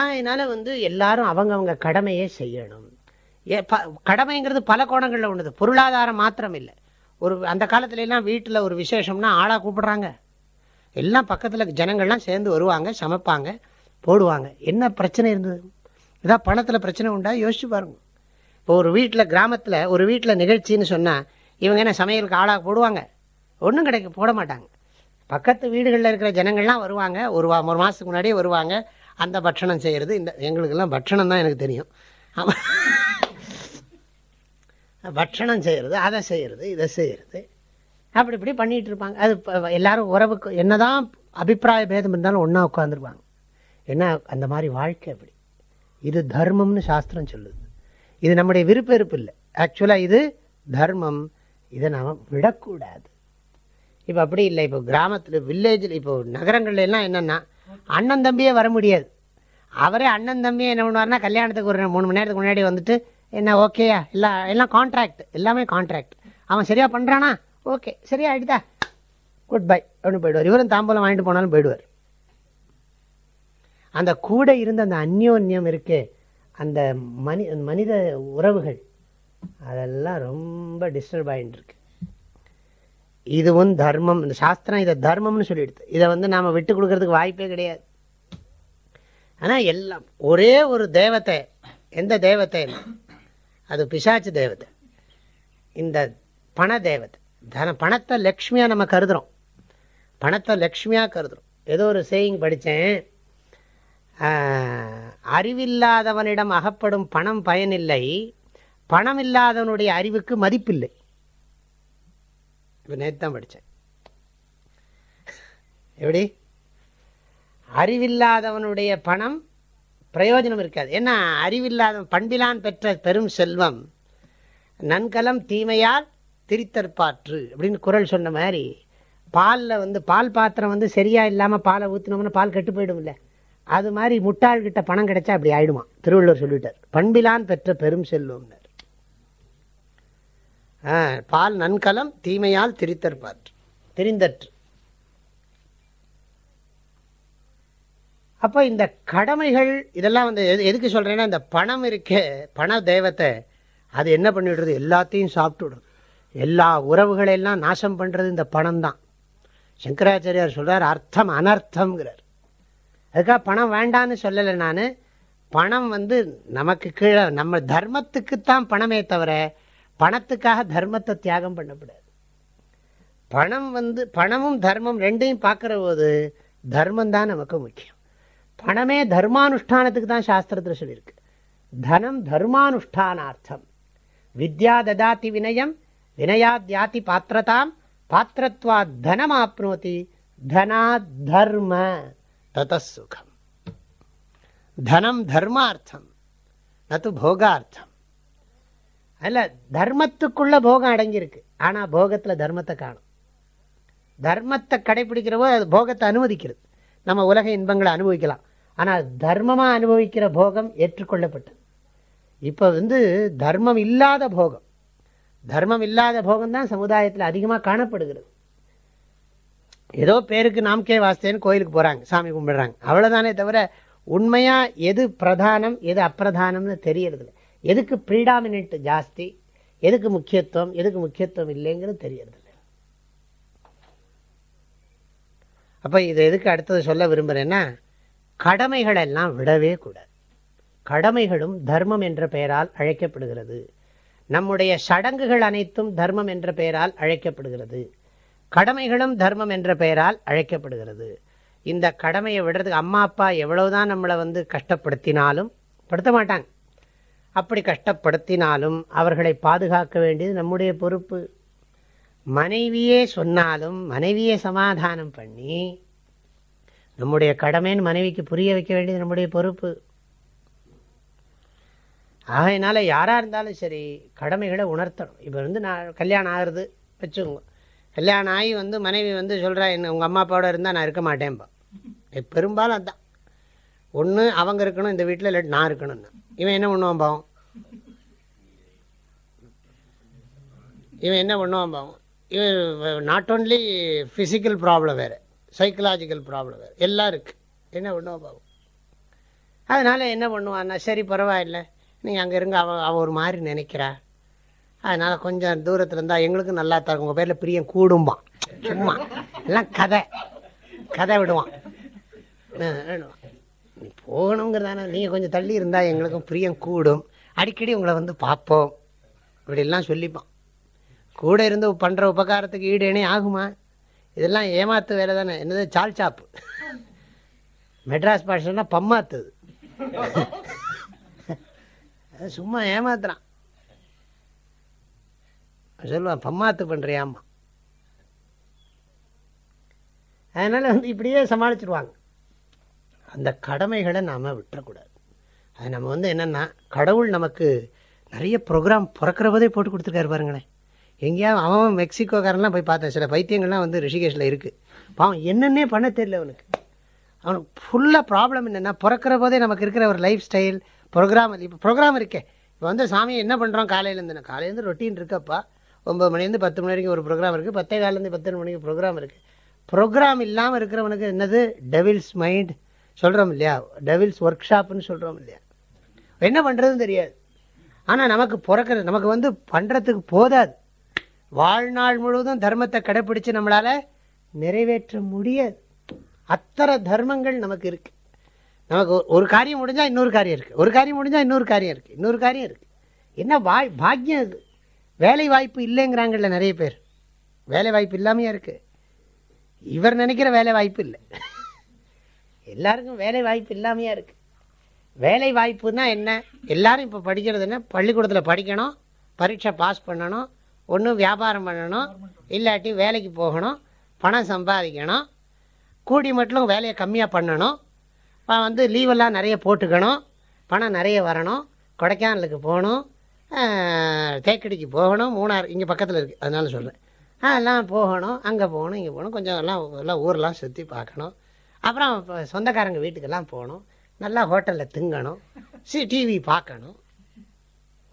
அதனால் வந்து எல்லாரும் அவங்கவுங்க கடமையே செய்யணும். ஏ ப கடமைங்கிறது பல கோணங்களில் ஒன்றுது பொருளாதாரம் மாத்திரம் இல்லை ஒரு அந்த காலத்துலலாம் வீட்டில் ஒரு விசேஷம்னா ஆளாக கூப்பிடுறாங்க. எல்லாம் பக்கத்தில் ஜனங்கள்லாம் சேர்ந்து வருவாங்க சமைப்பாங்க போடுவாங்க. என்ன பிரச்சனை இருந்தது? இதான் பணத்தில் பிரச்சனை உண்டா? யோசிச்சு பாருங்க. இப்போ ஒரு வீட்டில் கிராமத்தில் ஒரு வீட்டில் நிகழ்ச்சின்னு சொன்னால் இவங்க என்ன சமையலுக்கு ஆளாக போடுவாங்க? ஒன்றும் கிடைக்க போட மாட்டாங்க. பக்கத்து வீடுகளில் இருக்கிற ஜனங்கள்லாம் வருவாங்க. ஒரு ஒரு மாதத்துக்கு முன்னாடியே வருவாங்க. அந்த பட்சணம் செய்கிறது இந்த எங்களுக்கெல்லாம் பட்சணம் தான் எனக்கு தெரியும். பட்சணம் செய்கிறது அதை செய்கிறது இதை செய்கிறது அப்படி இப்படி பண்ணிகிட்டு இருப்பாங்க. அது எல்லாரும் உறவுக்கு என்னதான் அபிப்பிராய பேதம் இருந்தாலும் ஒன்றா உட்காந்துருப்பாங்க என்ன அந்த மாதிரி வாழ்க்கை அப்படி. இது தர்மம்னு சாஸ்திரம் சொல்லுது. இது நம்முடைய விருப்ப இருப்பு இல்லை. ஆக்சுவலாக இது தர்மம். இதை நாம் விடக்கூடாது. இப்போ அப்படி இல்லை. இப்போ கிராமத்தில் வில்லேஜில் இப்போ நகரங்கள்லாம் என்னென்னா அண்ணன் தம்பியே வர முடியாது. அவரே அண்ணன் தம்பியே என்ன பண்ணுவார்னா கல்யாணத்துக்கு ஒரு மூணு மணி நேரத்துக்கு முன்னாடி வந்துட்டு என்ன ஓகேயா எல்லாம் எல்லாம் கான்ட்ராக்ட் எல்லாமே கான்ட்ராக்ட் அவன் சரியாக பண்ணுறானா ஓகே சரியா ஆகிடுதா குட் பை அப்படின்னு போயிடுவார். இவரும் தாம்பலம் வாங்கிட்டு போனாலும் போயிடுவார். அந்த கூட இருந்த அந்த அந்யோன்யம் இருக்கே அந்த மனி மனித உறவுகள் அதெல்லாம் ரொம்ப டிஸ்டர்ப் ஆகிட்டு இருக்கு இதுவும் தர்மம். இந்த சாஸ்திரம் இதை தர்மம்னு சொல்லிடுது. இதை வந்து நாம் விட்டு கொடுக்கறதுக்கு வாய்ப்பே கிடையாது. ஆனால் எல்லாம் ஒரே ஒரு தேவத்தை எந்த தேவத்தை? அது பிசாச்சு தேவதை. இந்த பண தேவதை. தன பணத்தை லக்ஷ்மியாக நம்ம கருதுகிறோம் பணத்தை லக்ஷ்மியாக கருதுகிறோம் ஏதோ ஒரு சேயிங் படித்தேன் அறிவில்லாதவனிடம் அகப்படும் பணம் பயனில்லை. பணம் இல்லாதவனுடைய அறிவுக்கு மதிப்பில்லை. இப்போ நேற்று தான் படித்தேன் எப்படி? அறிவில்லாதவனுடைய பணம் பிரயோஜனம் இருக்காது. ஏன்னா அறிவில்லாத பண்பிலான் பெற்ற பெரும் செல்வம் நன்கலம் தீமையால் திரித்தற்பாற்று அப்படின்னு குரல் சொன்ன மாதிரி பாலில் வந்து பால் பாத்திரம் வந்து சரியாக இல்லாமல் பாலை ஊற்றினோம்னா பால் கெட்டு போயிடும்ல. அது மாதிரி முட்டாள்கிட்ட பணம் கிடைச்சா அப்படி ஆயிடுமா திருவள்ளுவர் சொல்லிட்டார் பண்பிலான் பெற்ற பெரும் செல்வம்னர் பால் நன்கலம் தீமையால் திரித்தற்பாற்று தெரிந்தற்று. அப்போ இந்த கடமைகள் இதெல்லாம் வந்து எது எதுக்கு சொல்கிறேன்னா இந்த பணம் இருக்க பண தெய்வத்தை அது என்ன பண்ணிவிடுறது எல்லாத்தையும் சாப்பிட்டு எல்லா உறவுகளையெல்லாம் நாசம் பண்ணுறது இந்த பணம் தான் சங்கராச்சாரியார் சொல்கிறார் அர்த்தம் அனர்த்தம்ங்கிறார். அதுக்காக பணம் வேண்டான்னு சொல்லலை நான். பணம் வந்து நமக்கு கீழே நம்ம தர்மத்துக்குத்தான் பணமே தவிர பணத்துக்காக தர்மத்தை தியாகம் பண்ணக்கூடாது. பணம் வந்து பணமும் தர்மம் ரெண்டையும் பார்க்குற போது தர்மம் தான் நமக்கு முக்கியம். பணமே தர்மானுஷ்டானத்துக்கு தான் சாஸ்திரத்தில் சொல்லியிருக்கு. தனம் தர்மானுஷ்டானார்த்தம். வித்யா ததாதி வினயம் வினயாத்யாதி பாத்திரதாம் பாத்திரத்வா தனம் ஆப்னோதி தனா தர்ம ததசுகம் தனம் தர்மார்த்தம் நத்து போகார்த்தம். அதில் தர்மத்துக்குள்ள போகம் அடங்கியிருக்கு. ஆனால் போகத்தில் தர்மத்தை காணும். தர்மத்தை கடைபிடிக்கிறவோ அது போகத்தை அனுமதிக்கிறது. நம்ம உலக இன்பங்களை அனுபவிக்கலாம். ஆனால் தர்மமாக அனுபவிக்கிற போகம் ஏற்றுக்கொள்ளப்பட்டது. இப்போ வந்து தர்மம் இல்லாத போகம். தர்மம் இல்லாத போகம் தான் சமுதாயத்தில் அதிகமாக காணப்படுகிறது. ஏதோ பேருக்கு நாம்கே வாஸ்தேன்னு கோயிலுக்கு போகிறாங்க சாமி கும்பிடுறாங்க. அவ்வளோதானே தவிர உண்மையாக எது பிரதானம் எது அப்பிரதானம்னு தெரியறதில்ல. எதுக்கு ப்ரீடாமினென்ட் ஜாஸ்தி? எதுக்கு முக்கியத்துவம்? எதுக்கு முக்கியத்துவம் இல்லைங்கிறது தெரியறது அப்போ இது எதுக்கு அடுத்தது சொல்ல விரும்புகிறேன்னா கடமைகள் எல்லாம் விடவே கூடாது. கடமைகளும் தர்மம் என்ற பெயரால் அழைக்கப்படுகிறது. நம்முடைய சடங்குகள் அனைத்தும் தர்மம் என்ற பெயரால் அழைக்கப்படுகிறது. கடமைகளும் தர்மம் என்ற பெயரால் அழைக்கப்படுகிறது. இந்த கடமையை விடுறதுக்கு அம்மா அப்பா எவ்வளவுதான் நம்மளை வந்து கஷ்டப்படுத்தினாலும் படுத்த மாட்டாங்க. அப்படி கஷ்டப்படுத்தினாலும் அவர்களை பாதுகாக்க வேண்டியது நம்முடைய பொறுப்பு. மனைவியே சொன்னாலும் மனைவியை சமாதானம் பண்ணி நம்முடைய கடமைன்னு மனைவிக்கு புரிய வைக்க வேண்டியது நம்முடைய பொறுப்பு. ஆகையினால யாராக இருந்தாலும் சரி கடமைகளை உணர்த்தணும். இப்போ வந்து நான் கல்யாணம் ஆகுறது வச்சுக்கோங்க. கல்யாணம் ஆகி வந்து மனைவி வந்து சொல்கிறா என்ன உங்கள் அம்மா அப்பாவோட இருந்தால் நான் இருக்க மாட்டேன்பா. பெரும்பாலும் அதுதான் ஒன்று அவங்க இருக்கணும் இந்த வீட்டில் இல்லாட்டி நான் இருக்கணும்னு. இவன் என்ன பண்ணுவான் பாவம்? இவன் என்ன பண்ணுவான் பாவம்? இவன் நாட் ஓன்லி ஃபிசிக்கல் ப்ராப்ளம் வேறு சைக்கலாஜிக்கல் ப்ராப்ளம் வேறு எல்லாம் இருக்குது என்ன பண்ணுவான் பாவம்? அதனால் என்ன பண்ணுவான்னா சரி பரவாயில்ல. நீங்கள் அங்கே இருங்க அவ அவள் ஒரு மாதிரி நினைக்கிறா. அதனால் கொஞ்சம் தூரத்தில் இருந்தால் எங்களுக்கும் நல்லா தான் உங்கள் பேரில் பிரியம் கூடும்பான். சும்மா. எல்லாம் கதை. கதை விடுவான். விடுவான் போகணுங்கிறதான. நீங்கள் கொஞ்சம் தள்ளி இருந்தால் எங்களுக்கும் பிரியம் கூடும். அடிக்கடி உங்களை வந்து பார்ப்போம். இப்படிலாம் சொல்லிப்பான் கூட இருந்து பண்ணுற உபகாரத்துக்கு ஈடு இணை ஆகுமா? இதெல்லாம் ஏமாத்து வேலை தானே. என்னது சால் சாப்பு? மெட்ராஸ் பாஷன்னா பம்மாத்துது. சும்மா ஏமாத்துறான். சொல்லுவான் பம்மாத்து பண்ணுறியாமா அதனால் வந்து இப்படியே சமாளிச்சிருவாங்க. அந்த கடமைகளை நாம் விட்டுறக்கூடாது. அது நம்ம வந்து என்னென்னா கடவுள் நமக்கு நிறைய ப்ரோக்ராம் பிறக்கிற போதே போட்டு கொடுத்துருக்காரு பாருங்களேன். எங்கேயாவது அவன் மெக்சிகோக்காரன்லாம் போய் பார்த்தேன் சில பைத்தியங்கள்லாம் வந்து ரிஷிகேஷில் இருக்குது பாவம் என்னென்னே பண்ண தெரியல அவனுக்கு. அவனுக்கு ஃபுல்லாக ப்ராப்ளம் என்னென்னா பிறக்கிற போதே நமக்கு இருக்கிற ஒரு லைஃப் ஸ்டைல் ப்ரோக்ராம் இப்போ ப்ரோக்ராம் இருக்கே. இப்போ வந்து சாமி என்ன பண்ணுறோம் காலையிலேருந்து காலையிலேருந்து ரொட்டீன் இருக்கப்பா. ஒம்பது மணிலேருந்து பத்து மணி வரைக்கும் ஒரு ப்ரோக்ராம் இருக்குது பத்தே காலேருந்து பத்து மணிக்கு ப்ரோக்ராம் இருக்குது ப்ரோக்ராம் இல்லாமல் இருக்கிறவனுக்கு என்னது? டெவில்ஸ் மைண்ட் சொல்கிறோம் இல்லையா? டெவில்ஸ் ஒர்க் ஷாப்னு சொல்கிறோம் இல்லையா? என்ன பண்ணுறதுன்னு தெரியாது. ஆனால் நமக்கு பிறக்கிறது நமக்கு வந்து பண்ணுறதுக்கு போதாது. வாழ்நாள் முழுவதும் தர்மத்தை கடைப்பிடிச்சு நம்மளால் நிறைவேற்ற முடியாது. அத்தனை தர்மங்கள் நமக்கு இருக்கு. நமக்கு ஒரு காரியம் முடிஞ்சால் இன்னொரு காரியம் இருக்குது ஒரு காரியம் முடிஞ்சால் இன்னொரு காரியம் இருக்குது இன்னொரு காரியம் இருக்குது என்ன வாய் பாக்கியம் அது. வேலை வாய்ப்பு இல்லைங்கிறாங்கல்ல நிறைய பேர். வேலை வாய்ப்பு இல்லாமையே இருக்கு. இவர் நினைக்கிற வேலை வாய்ப்பு இல்லை. எல்லாருக்கும் வேலை வாய்ப்பு இல்லாமையா இருக்குது வேலை வாய்ப்புனா என்ன? எல்லாரும் இப்போ படிக்கிறது என்ன? பள்ளிக்கூடத்தில் படிக்கணும் பரீட்சை பாஸ் பண்ணணும் ஒன்று வியாபாரம் பண்ணணும் இல்லாட்டி வேலைக்கு போகணும் பணம் சம்பாதிக்கணும் கூடி மட்டும் வேலையை கம்மியாக பண்ணணும் இப்போ வந்து லீவெல்லாம் நிறைய போட்டுக்கணும் பணம் நிறைய வரணும் கொடைக்கானலுக்கு போகணும் தேக்கடிக்கு போகணும் மூணார் இங்கே பக்கத்தில் இருக்குது அதனால சொல்கிறேன் அதெல்லாம் போகணும் அங்கே போகணும் இங்கே போகணும் கொஞ்சம் எல்லாம் எல்லாம் ஊரெலாம் சுற்றி பார்க்கணும். அப்புறம் இப்போ சொந்தக்காரங்க வீட்டுக்கெல்லாம் போகணும். நல்லா ஹோட்டலில் திங்கணும். சி டிவி பார்க்கணும்.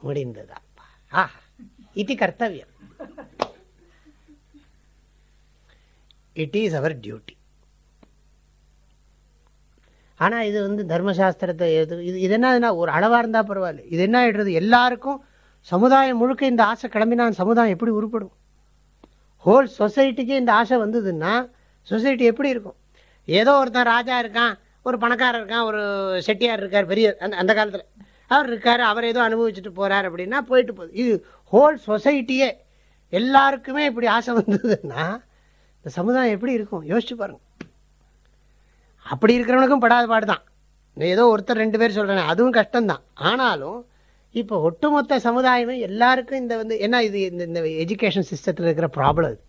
முடிந்ததாப்பா ஆஹா இது கர்த்தவியம். இட் இஸ் அவர் டியூட்டி ஆனால் இது வந்து தர்மசாஸ்திரத்தை எது இது இது என்னதுன்னா ஒரு அளவாக இருந்தால் பரவாயில்ல. இது என்ன ஆகிடுறது எல்லாருக்கும் சமுதாயம் முழுக்க இந்த ஆசை கிளம்பினா சமுதாயம் எப்படி உருப்படும்? ஹோல் சொசைட்டிக்கே இந்த ஆசை வந்ததுன்னா சொசைட்டி எப்படி இருக்கும்? ஏதோ ஒருத்தன் ராஜா இருக்கான் ஒரு பணக்காரர் இருக்கான் ஒரு செட்டியார் இருக்கார் பெரிய அந்த அந்த காலத்தில். அவர் இருக்கார் அவர் ஏதோ அனுபவிச்சுட்டு போகிறார் அப்படின்னா போயிட்டு போகுது. இது ஹோல் சொசைட்டியே எல்லாருக்குமே இப்படி ஆசை வந்ததுன்னா இந்த சமுதாயம் எப்படி இருக்கும்? யோசிச்சு பாருங்கள் அப்படி இருக்கிறவனுக்கும் படாத பாடு தான் ஏதோ ஒருத்தர் ரெண்டு பேர் சொல்கிறேன் அதுவும் கஷ்டம்தான். ஆனாலும் இப்போ ஒட்டுமொத்த சமுதாயமே எல்லாருக்கும் இந்த வந்து என்ன இது இந்த இந்த எஜுகேஷன் சிஸ்டத்தில் இருக்கிற ப்ராப்ளம் இது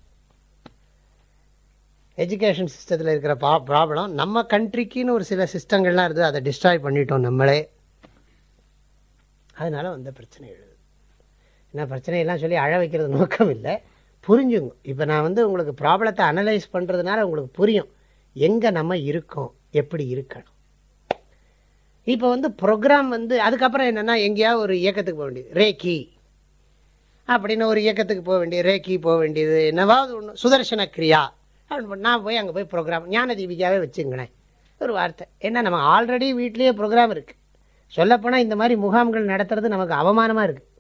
எஜுகேஷன் சிஸ்டத்தில் இருக்கிற பா ப்ராப்ளம் நம்ம கண்ட்ரிக்குன்னு ஒரு சில சிஸ்டங்கள்லாம் இருந்தது அதை டிஸ்ட்ராய் பண்ணிட்டோம் நம்மளே. அதனால் வந்த பிரச்சனை எழுது. என்ன பிரச்சனையெல்லாம் சொல்லி அழ வைக்கிறது நோக்கம் இல்லை. புரிஞ்சுங்க. இப்போ நான் வந்து உங்களுக்கு ப்ராப்ளத்தை அனலைஸ் பண்ணுறதுனால உங்களுக்கு புரியும். எங்கே நம்ம இருக்கோம்? எப்படி இருக்கணும்? இப்போ வந்து ப்ரோக்ராம் வந்து அதுக்கப்புறம் என்னென்னா எங்கேயாவது ஒரு இயக்கத்துக்கு போக வேண்டியது. ரேக்கி அப்படின்னு ஒரு இயக்கத்துக்கு போக வேண்டியது. ரேக்கி போக வேண்டியது. என்னவாவது ஒன்று சுதர்சன கிரியா. நான் போய் அங்கே போய் ப்ரோக்ராம் ஞான தீபிகாவே வச்சுங்களேன். ஒரு வார்த்தை. என்ன நம்ம ஆல்ரெடி வீட்லேயே ப்ரோக்ராம் இருக்குது சொல்லப்போனால் இந்த மாதிரி முகாம்கள் நடத்துறது நமக்கு அவமானமாக இருக்குது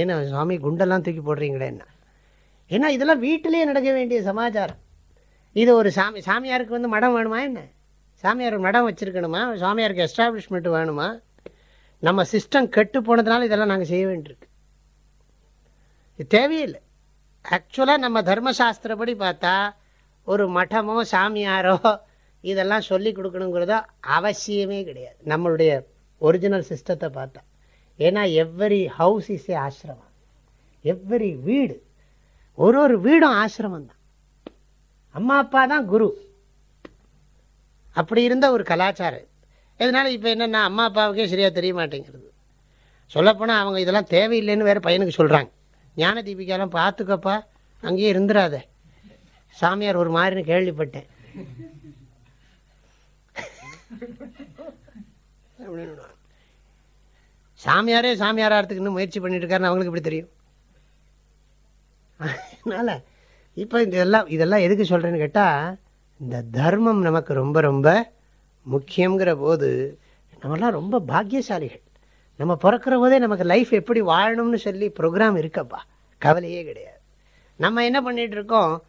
ஏன்னா சுவாமி குண்டெல்லாம் தூக்கி போடுறீங்களே என்ன? ஏன்னா இதெல்லாம் வீட்டிலேயே நடக்க வேண்டிய சமாச்சாரம். இது ஒரு சாமி சாமியாருக்கு வந்து மடம் வேணுமா என்ன? சாமியார் மடம் வச்சுருக்கணுமா? சாமியாருக்கு எஸ்டாப்ளிஷ்மெண்ட் வேணுமா? நம்ம சிஸ்டம் கெட்டு போனதுனால இதெல்லாம் நாங்கள் செய்ய வேண்டியிருக்கு. இது தேவையில்லை. ஆக்சுவலாக நம்ம தர்மசாஸ்திரப்படி பார்த்தா ஒரு மட்டமோ சாமியாரோ இதெல்லாம் சொல்லி கொடுக்கணுங்கிறதோ அவசியமே கிடையாது. நம்மளுடைய ஒரிஜினல் சிஸ்டத்தை பார்த்தா. ஏன்னா எவ்வரி ஹவுஸ் இஸ் ஏ ஆசிரமம் எவ்வரி வீடு ஒரு ஒரு வீடும் ஆசிரமம் தான். அம்மா அப்பா தான் குரு. அப்படி இருந்த ஒரு கலாச்சாரம். இதனால் இப்போ என்னென்னா அம்மா அப்பாவுக்கே சரியாக தெரிய மாட்டேங்கிறது. சொல்லப்போனால் அவங்க இதெல்லாம் தேவையில்லைன்னு வேறு பையனுக்கு சொல்கிறாங்க ஞான தீபிகாலாம் பார்த்துக்கப்பா அங்கேயே இருந்துடாத சாமியார் ஒரு மாதிரின்னு கேள்விப்பட்டேன். அப்படின்னு சாமியாரே சாமியார் ஆகிறதுக்கு இன்னும் முயற்சி பண்ணிட்டு இருக்காருன்னு அவங்களுக்கு எப்படி தெரியும்? அதனால் இப்போ இதெல்லாம் இதெல்லாம் எதுக்கு சொல்கிறேன்னு கேட்டால் இந்த தர்மம் நமக்கு ரொம்ப ரொம்ப முக்கியங்கிற போது நம்மலாம் ரொம்ப பாக்கியசாலிகள். நம்ம பிறக்கிற போதே நமக்கு லைஃப் எப்படி வாழணும்னு சொல்லி ப்ரோக்ராம் இருக்கப்பா. கவலையே கிடையாது. நம்ம என்ன பண்ணிகிட்டு இருக்கோம்?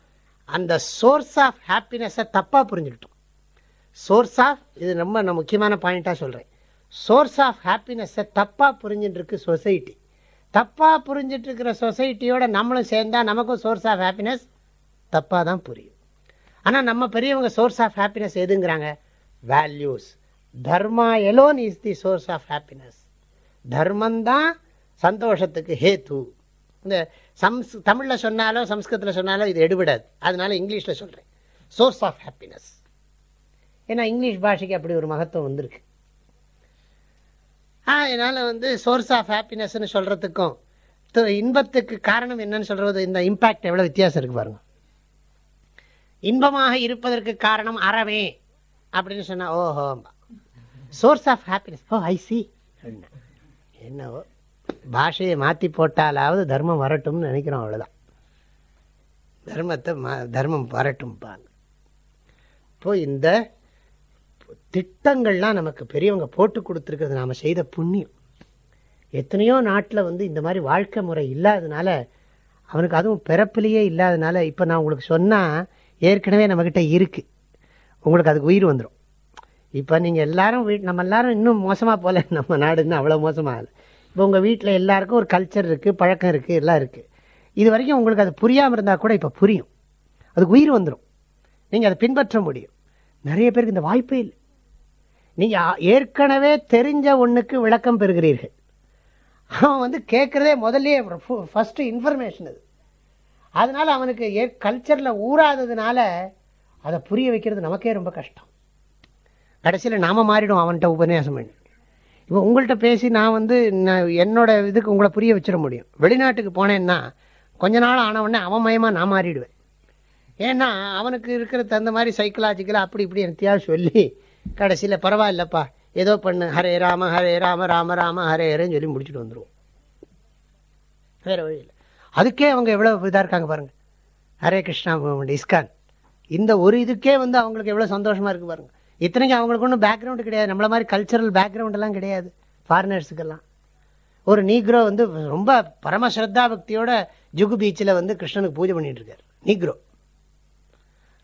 அந்த சோர்ஸ் ஆஃப் ஹாப்பினஸை தப்பாக புரிஞ்சுக்கிட்டோம். சோர்ஸ் ஆஃப் இது ரொம்ப நான் முக்கியமான பாயிண்ட்டாக சொல்கிறேன் சோர்ஸ் ஆஃப் ஹாப்பினஸை தப்பாக புரிஞ்சுட்டுருக்கு சொசைட்டி தப்பாக புரிஞ்சிட்ருக்கிற சொசைட்டியோட நம்மளும் சேர்ந்தா நமக்கும் சோர்ஸ் ஆஃப் ஹாப்பினஸ் தப்பாக தான் புரியும். ஆனால் நம்ம பெரியவங்க source of happiness எதுங்கிறாங்க? Values dharma alone is the source of happiness தர்மந்தான் சந்தோஷத்துக்கு ஹேத்து. இந்த சம்ஸ் தமிழில் சொன்னாலோ சம்ஸ்கிருத்தில் சொன்னாலோ இது எடுபடாது. அதனால இங்கிலீஷில் சொல்கிறேன் சோர்ஸ் ஆஃப் ஹாப்பினஸ் ஏன்னா இங்கிலீஷ் பாஷைக்கு அப்படி ஒரு மகத்துவம் வந்திருக்கு. அதனால் வந்து சோர்ஸ் ஆஃப் ஹாப்பினஸ்னு சொல்கிறதுக்கும் இன்பத்துக்கு காரணம் என்னன்னு சொல்கிறது இந்த இம்பேக்ட் எவ்வளோ வித்தியாசம் இருக்கு பாருங்க. இன்பமாக இருப்பதற்கு காரணம் அறவே அப்படின்னு சொன்னா ஓஹோ source of happiness oh I see என்னவோ பாஷையை மாற்றி போட்டாலாவது தர்மம் வரட்டும்னு நினைக்கிறோம் அவ்வளோதான் தர்மத்தை மா தர்மம் வரட்டும்பாங்க. இப்போ இந்த திட்டங்கள்லாம் நமக்கு பெரியவங்க போட்டு கொடுத்துருக்கிறது நாம் செய்த புண்ணியம். எத்தனையோ நாட்டில் வந்து இந்த மாதிரி வாழ்க்கை முறை இல்லாததுனால அவனுக்கு அதுவும் பிறப்பிலேயே இல்லாதனால இப்போ நான் உங்களுக்கு சொன்னால் ஏற்கனவே நம்மக்கிட்ட இருக்குது உங்களுக்கு அதுக்கு உயிர் வந்துடும் இப்போ நீங்கள் எல்லாரும் வீட் நம்ம எல்லாரும் இன்னும் மோசமாக போகல நம்ம நாடு இன்னும் அவ்வளோ மோசமாக இல்லை. இப்போ உங்கள் வீட்டில் எல்லாருக்கும் ஒரு கல்ச்சர் இருக்குது பழக்கம் இருக்குது எல்லாம் இருக்குது இது வரைக்கும் உங்களுக்கு அது புரியாமல் இருந்தால் கூட இப்போ புரியும். அதுக்கு உயிர் வந்துடும் நீங்கள் அதை பின்பற்ற முடியும். நிறைய பேருக்கு இந்த வாய்ப்பே இல்லை. நீங்கள் ஏற்கனவே தெரிஞ்ச ஒன்றுக்கு விளக்கம் பெறுகிறீர்கள். அவன் வந்து கேட்குறதே முதல்லே ஃபஸ்ட்டு இன்ஃபர்மேஷன் அது. அதனால் அவனுக்கு ஏ கல்ச்சரில் ஊறாததுனால அதை புரிய வைக்கிறது நமக்கே ரொம்ப கஷ்டம். கடைசியில் நாம் மாறிடும் அவன்கிட்ட உபன்யாசம் பண்ணி. இப்போ உங்கள்கிட்ட பேசி நான் வந்து நான் என்னோட இதுக்கு உங்களை புரிய வச்சிட முடியும். வெளிநாட்டுக்கு போனேன்னா கொஞ்ச நாள் ஆனவுடனே அவன் மயமாக நான் மாறிடுவேன். ஏன்னா அவனுக்கு இருக்கிற தகுந்த மாதிரி சைக்கலாஜிக்கலாக அப்படி இப்படி எனத்தையாவது சொல்லி கடைசியில் பரவாயில்லப்பா ஏதோ பண்ணு ஹரே ராம ஹரே ராம ராம ராம ஹரே ஹரேன்னு சொல்லி முடிச்சுட்டு வந்துடுவோம் வேற வழி இல்லை. அதுக்கே அவங்க எவ்வளோ இதாக இருக்காங்க பாருங்கள் ஹரே கிருஷ்ணா இஸ்கான். இந்த ஒரு இதுக்கே வந்து அவங்களுக்கு எவ்வளோ சந்தோஷமாக இருக்கு பாருங்கள் இத்தனைக்கும் அவங்களுக்கு ஒன்றும் பேக்ரவுண்டு கிடையாது. நம்மள மாதிரி கல்ச்சரல் பேக்ரவுண்டெல்லாம் கிடையாது. ஃபாரினர்ஸுக்கெல்லாம் ஒரு நீக்ரோ வந்து ரொம்ப பரமஸ்ரத்தா பக்தியோட ஜுகு பீச்சில் வந்து கிருஷ்ணனுக்கு பூஜை பண்ணிட்டு இருக்கார். நீக்ரோ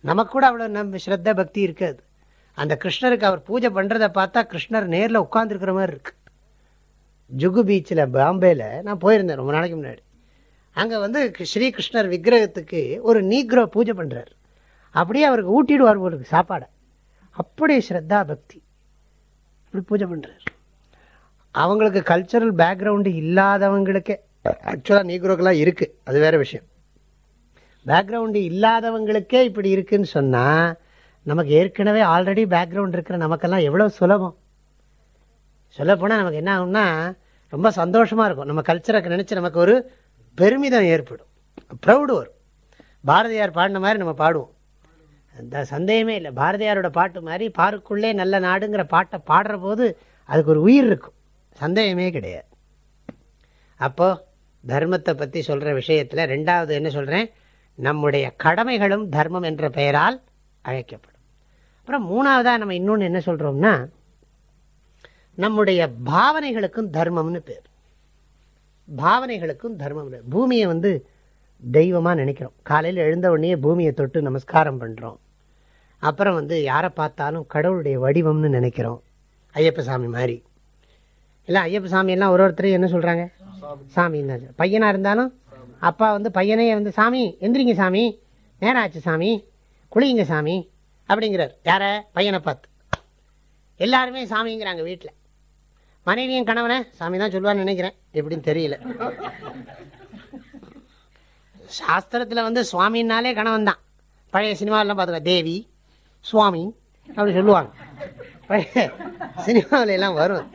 நமக்கு கூட அவ்வளோ நம்ம ஸ்ரத்தா பக்தி இருக்காது. அந்த கிருஷ்ணருக்கு அவர் பூஜை பண்ணுறதை பார்த்தா கிருஷ்ணர் நேரில் உட்காந்துருக்கிற மாதிரி இருக்கு. ஜுகு பீச்சில் பாம்பேல நான் போயிருந்தேன் ரொம்ப நாளைக்கு முன்னாடி. அங்கே வந்து ஸ்ரீகிருஷ்ணர் விக்கிரகத்துக்கு ஒரு நீக்ரோ பூஜை பண்ணுறாரு அப்படியே அவருக்கு ஊட்டிடுவார் போலுக்கு சாப்பாடை. அப்படி ஸ்ரத்தா பக்தி. இப்படி பூஜை பண்ணுறார் அவங்களுக்கு கல்ச்சரல் பேக்ரவுண்டு இல்லாதவங்களுக்கே ஆக்சுவலாக நீக்ரோக்கெல்லாம் இருக்குது அது வேறு விஷயம். பேக்ரவுண்டு இல்லாதவங்களுக்கே இப்படி இருக்குன்னு சொன்னால் நமக்கு ஏற்கனவே ஆல்ரெடி பேக்ரவுண்ட் இருக்கிற நமக்கெல்லாம் எவ்வளோ சுலபம். சொல்லப்போனால் நமக்கு என்ன ஆகும்னா ரொம்ப சந்தோஷமாக இருக்கும். நம்ம கல்ச்சரை நினச்சி நமக்கு ஒரு பெருமிதம் ஏற்படும். ப்ரௌடு வரும். பாரதியார் பாடின மாதிரி நம்ம பாடுவோம். அந்த சந்தேகமே இல்லை. பாரதியாரோட பாட்டு மாதிரி பாருக்குள்ளே நல்ல நாடுங்கிற பாட்டை பாடுற போது அதுக்கு ஒரு உயிர் இருக்கும். சந்தேகமே கிடையாது. அப்போ தர்மத்தை பற்றி சொல்கிற விஷயத்தில் ரெண்டாவது என்ன சொல்கிறேன் நம்முடைய கடமைகளும் தர்மம் என்ற பெயரால் அழைக்கப்படும். அப்புறம் மூணாவதாக நம்ம இன்னொன்று என்ன சொல்கிறோம்னா நம்முடைய பாவனைகளுக்கும் தர்மம்னு பேர். பாவனைகளுக்கும் தர்மம் பூமியை வந்து தெய்வமாக நினைக்கிறோம். காலையில் எழுந்த உடனே பூமியை தொட்டு நமஸ்காரம் பண்ணுறோம் அப்புறம் வந்து யாரை பார்த்தாலும் கடவுளுடைய வடிவம்னு நினைக்கிறோம். ஐயப்ப சாமி மாதிரி. இல்லை ஐயப்ப சாமி எல்லாம் ஒரு ஒருத்தரையும் என்ன சொல்கிறாங்க சாமின்னு தான் பையனாக இருந்தாலும் அப்பா வந்து பையனே வந்து சாமி எந்திரிங்க சாமி நேரம் ஆச்சு சாமி குளிங்க சாமி அப்படிங்கிறார். யாரை? பையனை பார்த்து. எல்லாருமே சாமிங்கிறாங்க வீட்டில் மனைவியும் கணவனை சாமி தான் சொல்லுவான்னு நினைக்கிறேன். எப்படின்னு தெரியல. சாஸ்திரத்தில் வந்து சுவாமின்னாலே கணவன் தான். பழைய சினிமாவெல்லாம் பார்த்துக்கலாம். தேவி சுவாமி அப்படி சொல்லுவாங்க. சினிமாவில எல்லாம் வரும்.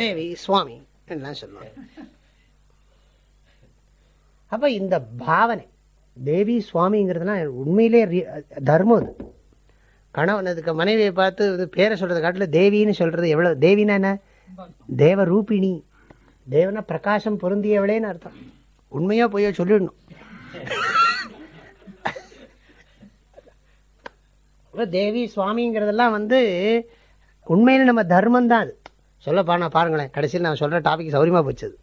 தேவி சுவாமி எல்லாம் சொல்லுவாங்க. அப்ப இந்த பாவனை தேவி சுவாமிங்கிறதுலாம் உண்மையிலே தர்மம் அது. கணவன் அதுக்கு மனைவியை பார்த்து இது பேரை சொல்றது காட்டில் தேவின்னு சொல்றது எவ்வளவு தேவினா என்ன? தேவ ரூபிணி தேவனா பிரகாசம் பொருந்தியவளேன்னு அர்த்தம். உண்மையோ பொய்யோ சொல்லிடணும். தேவி சுவாமிங்கிறதெல்லாம் வந்து உண்மையில் நம்ம தர்மம் தான் அது சொல்லப்பானா பாருங்களேன். கடைசியில் நான் சொல்கிற டாபிக் சௌரியமாக போச்சது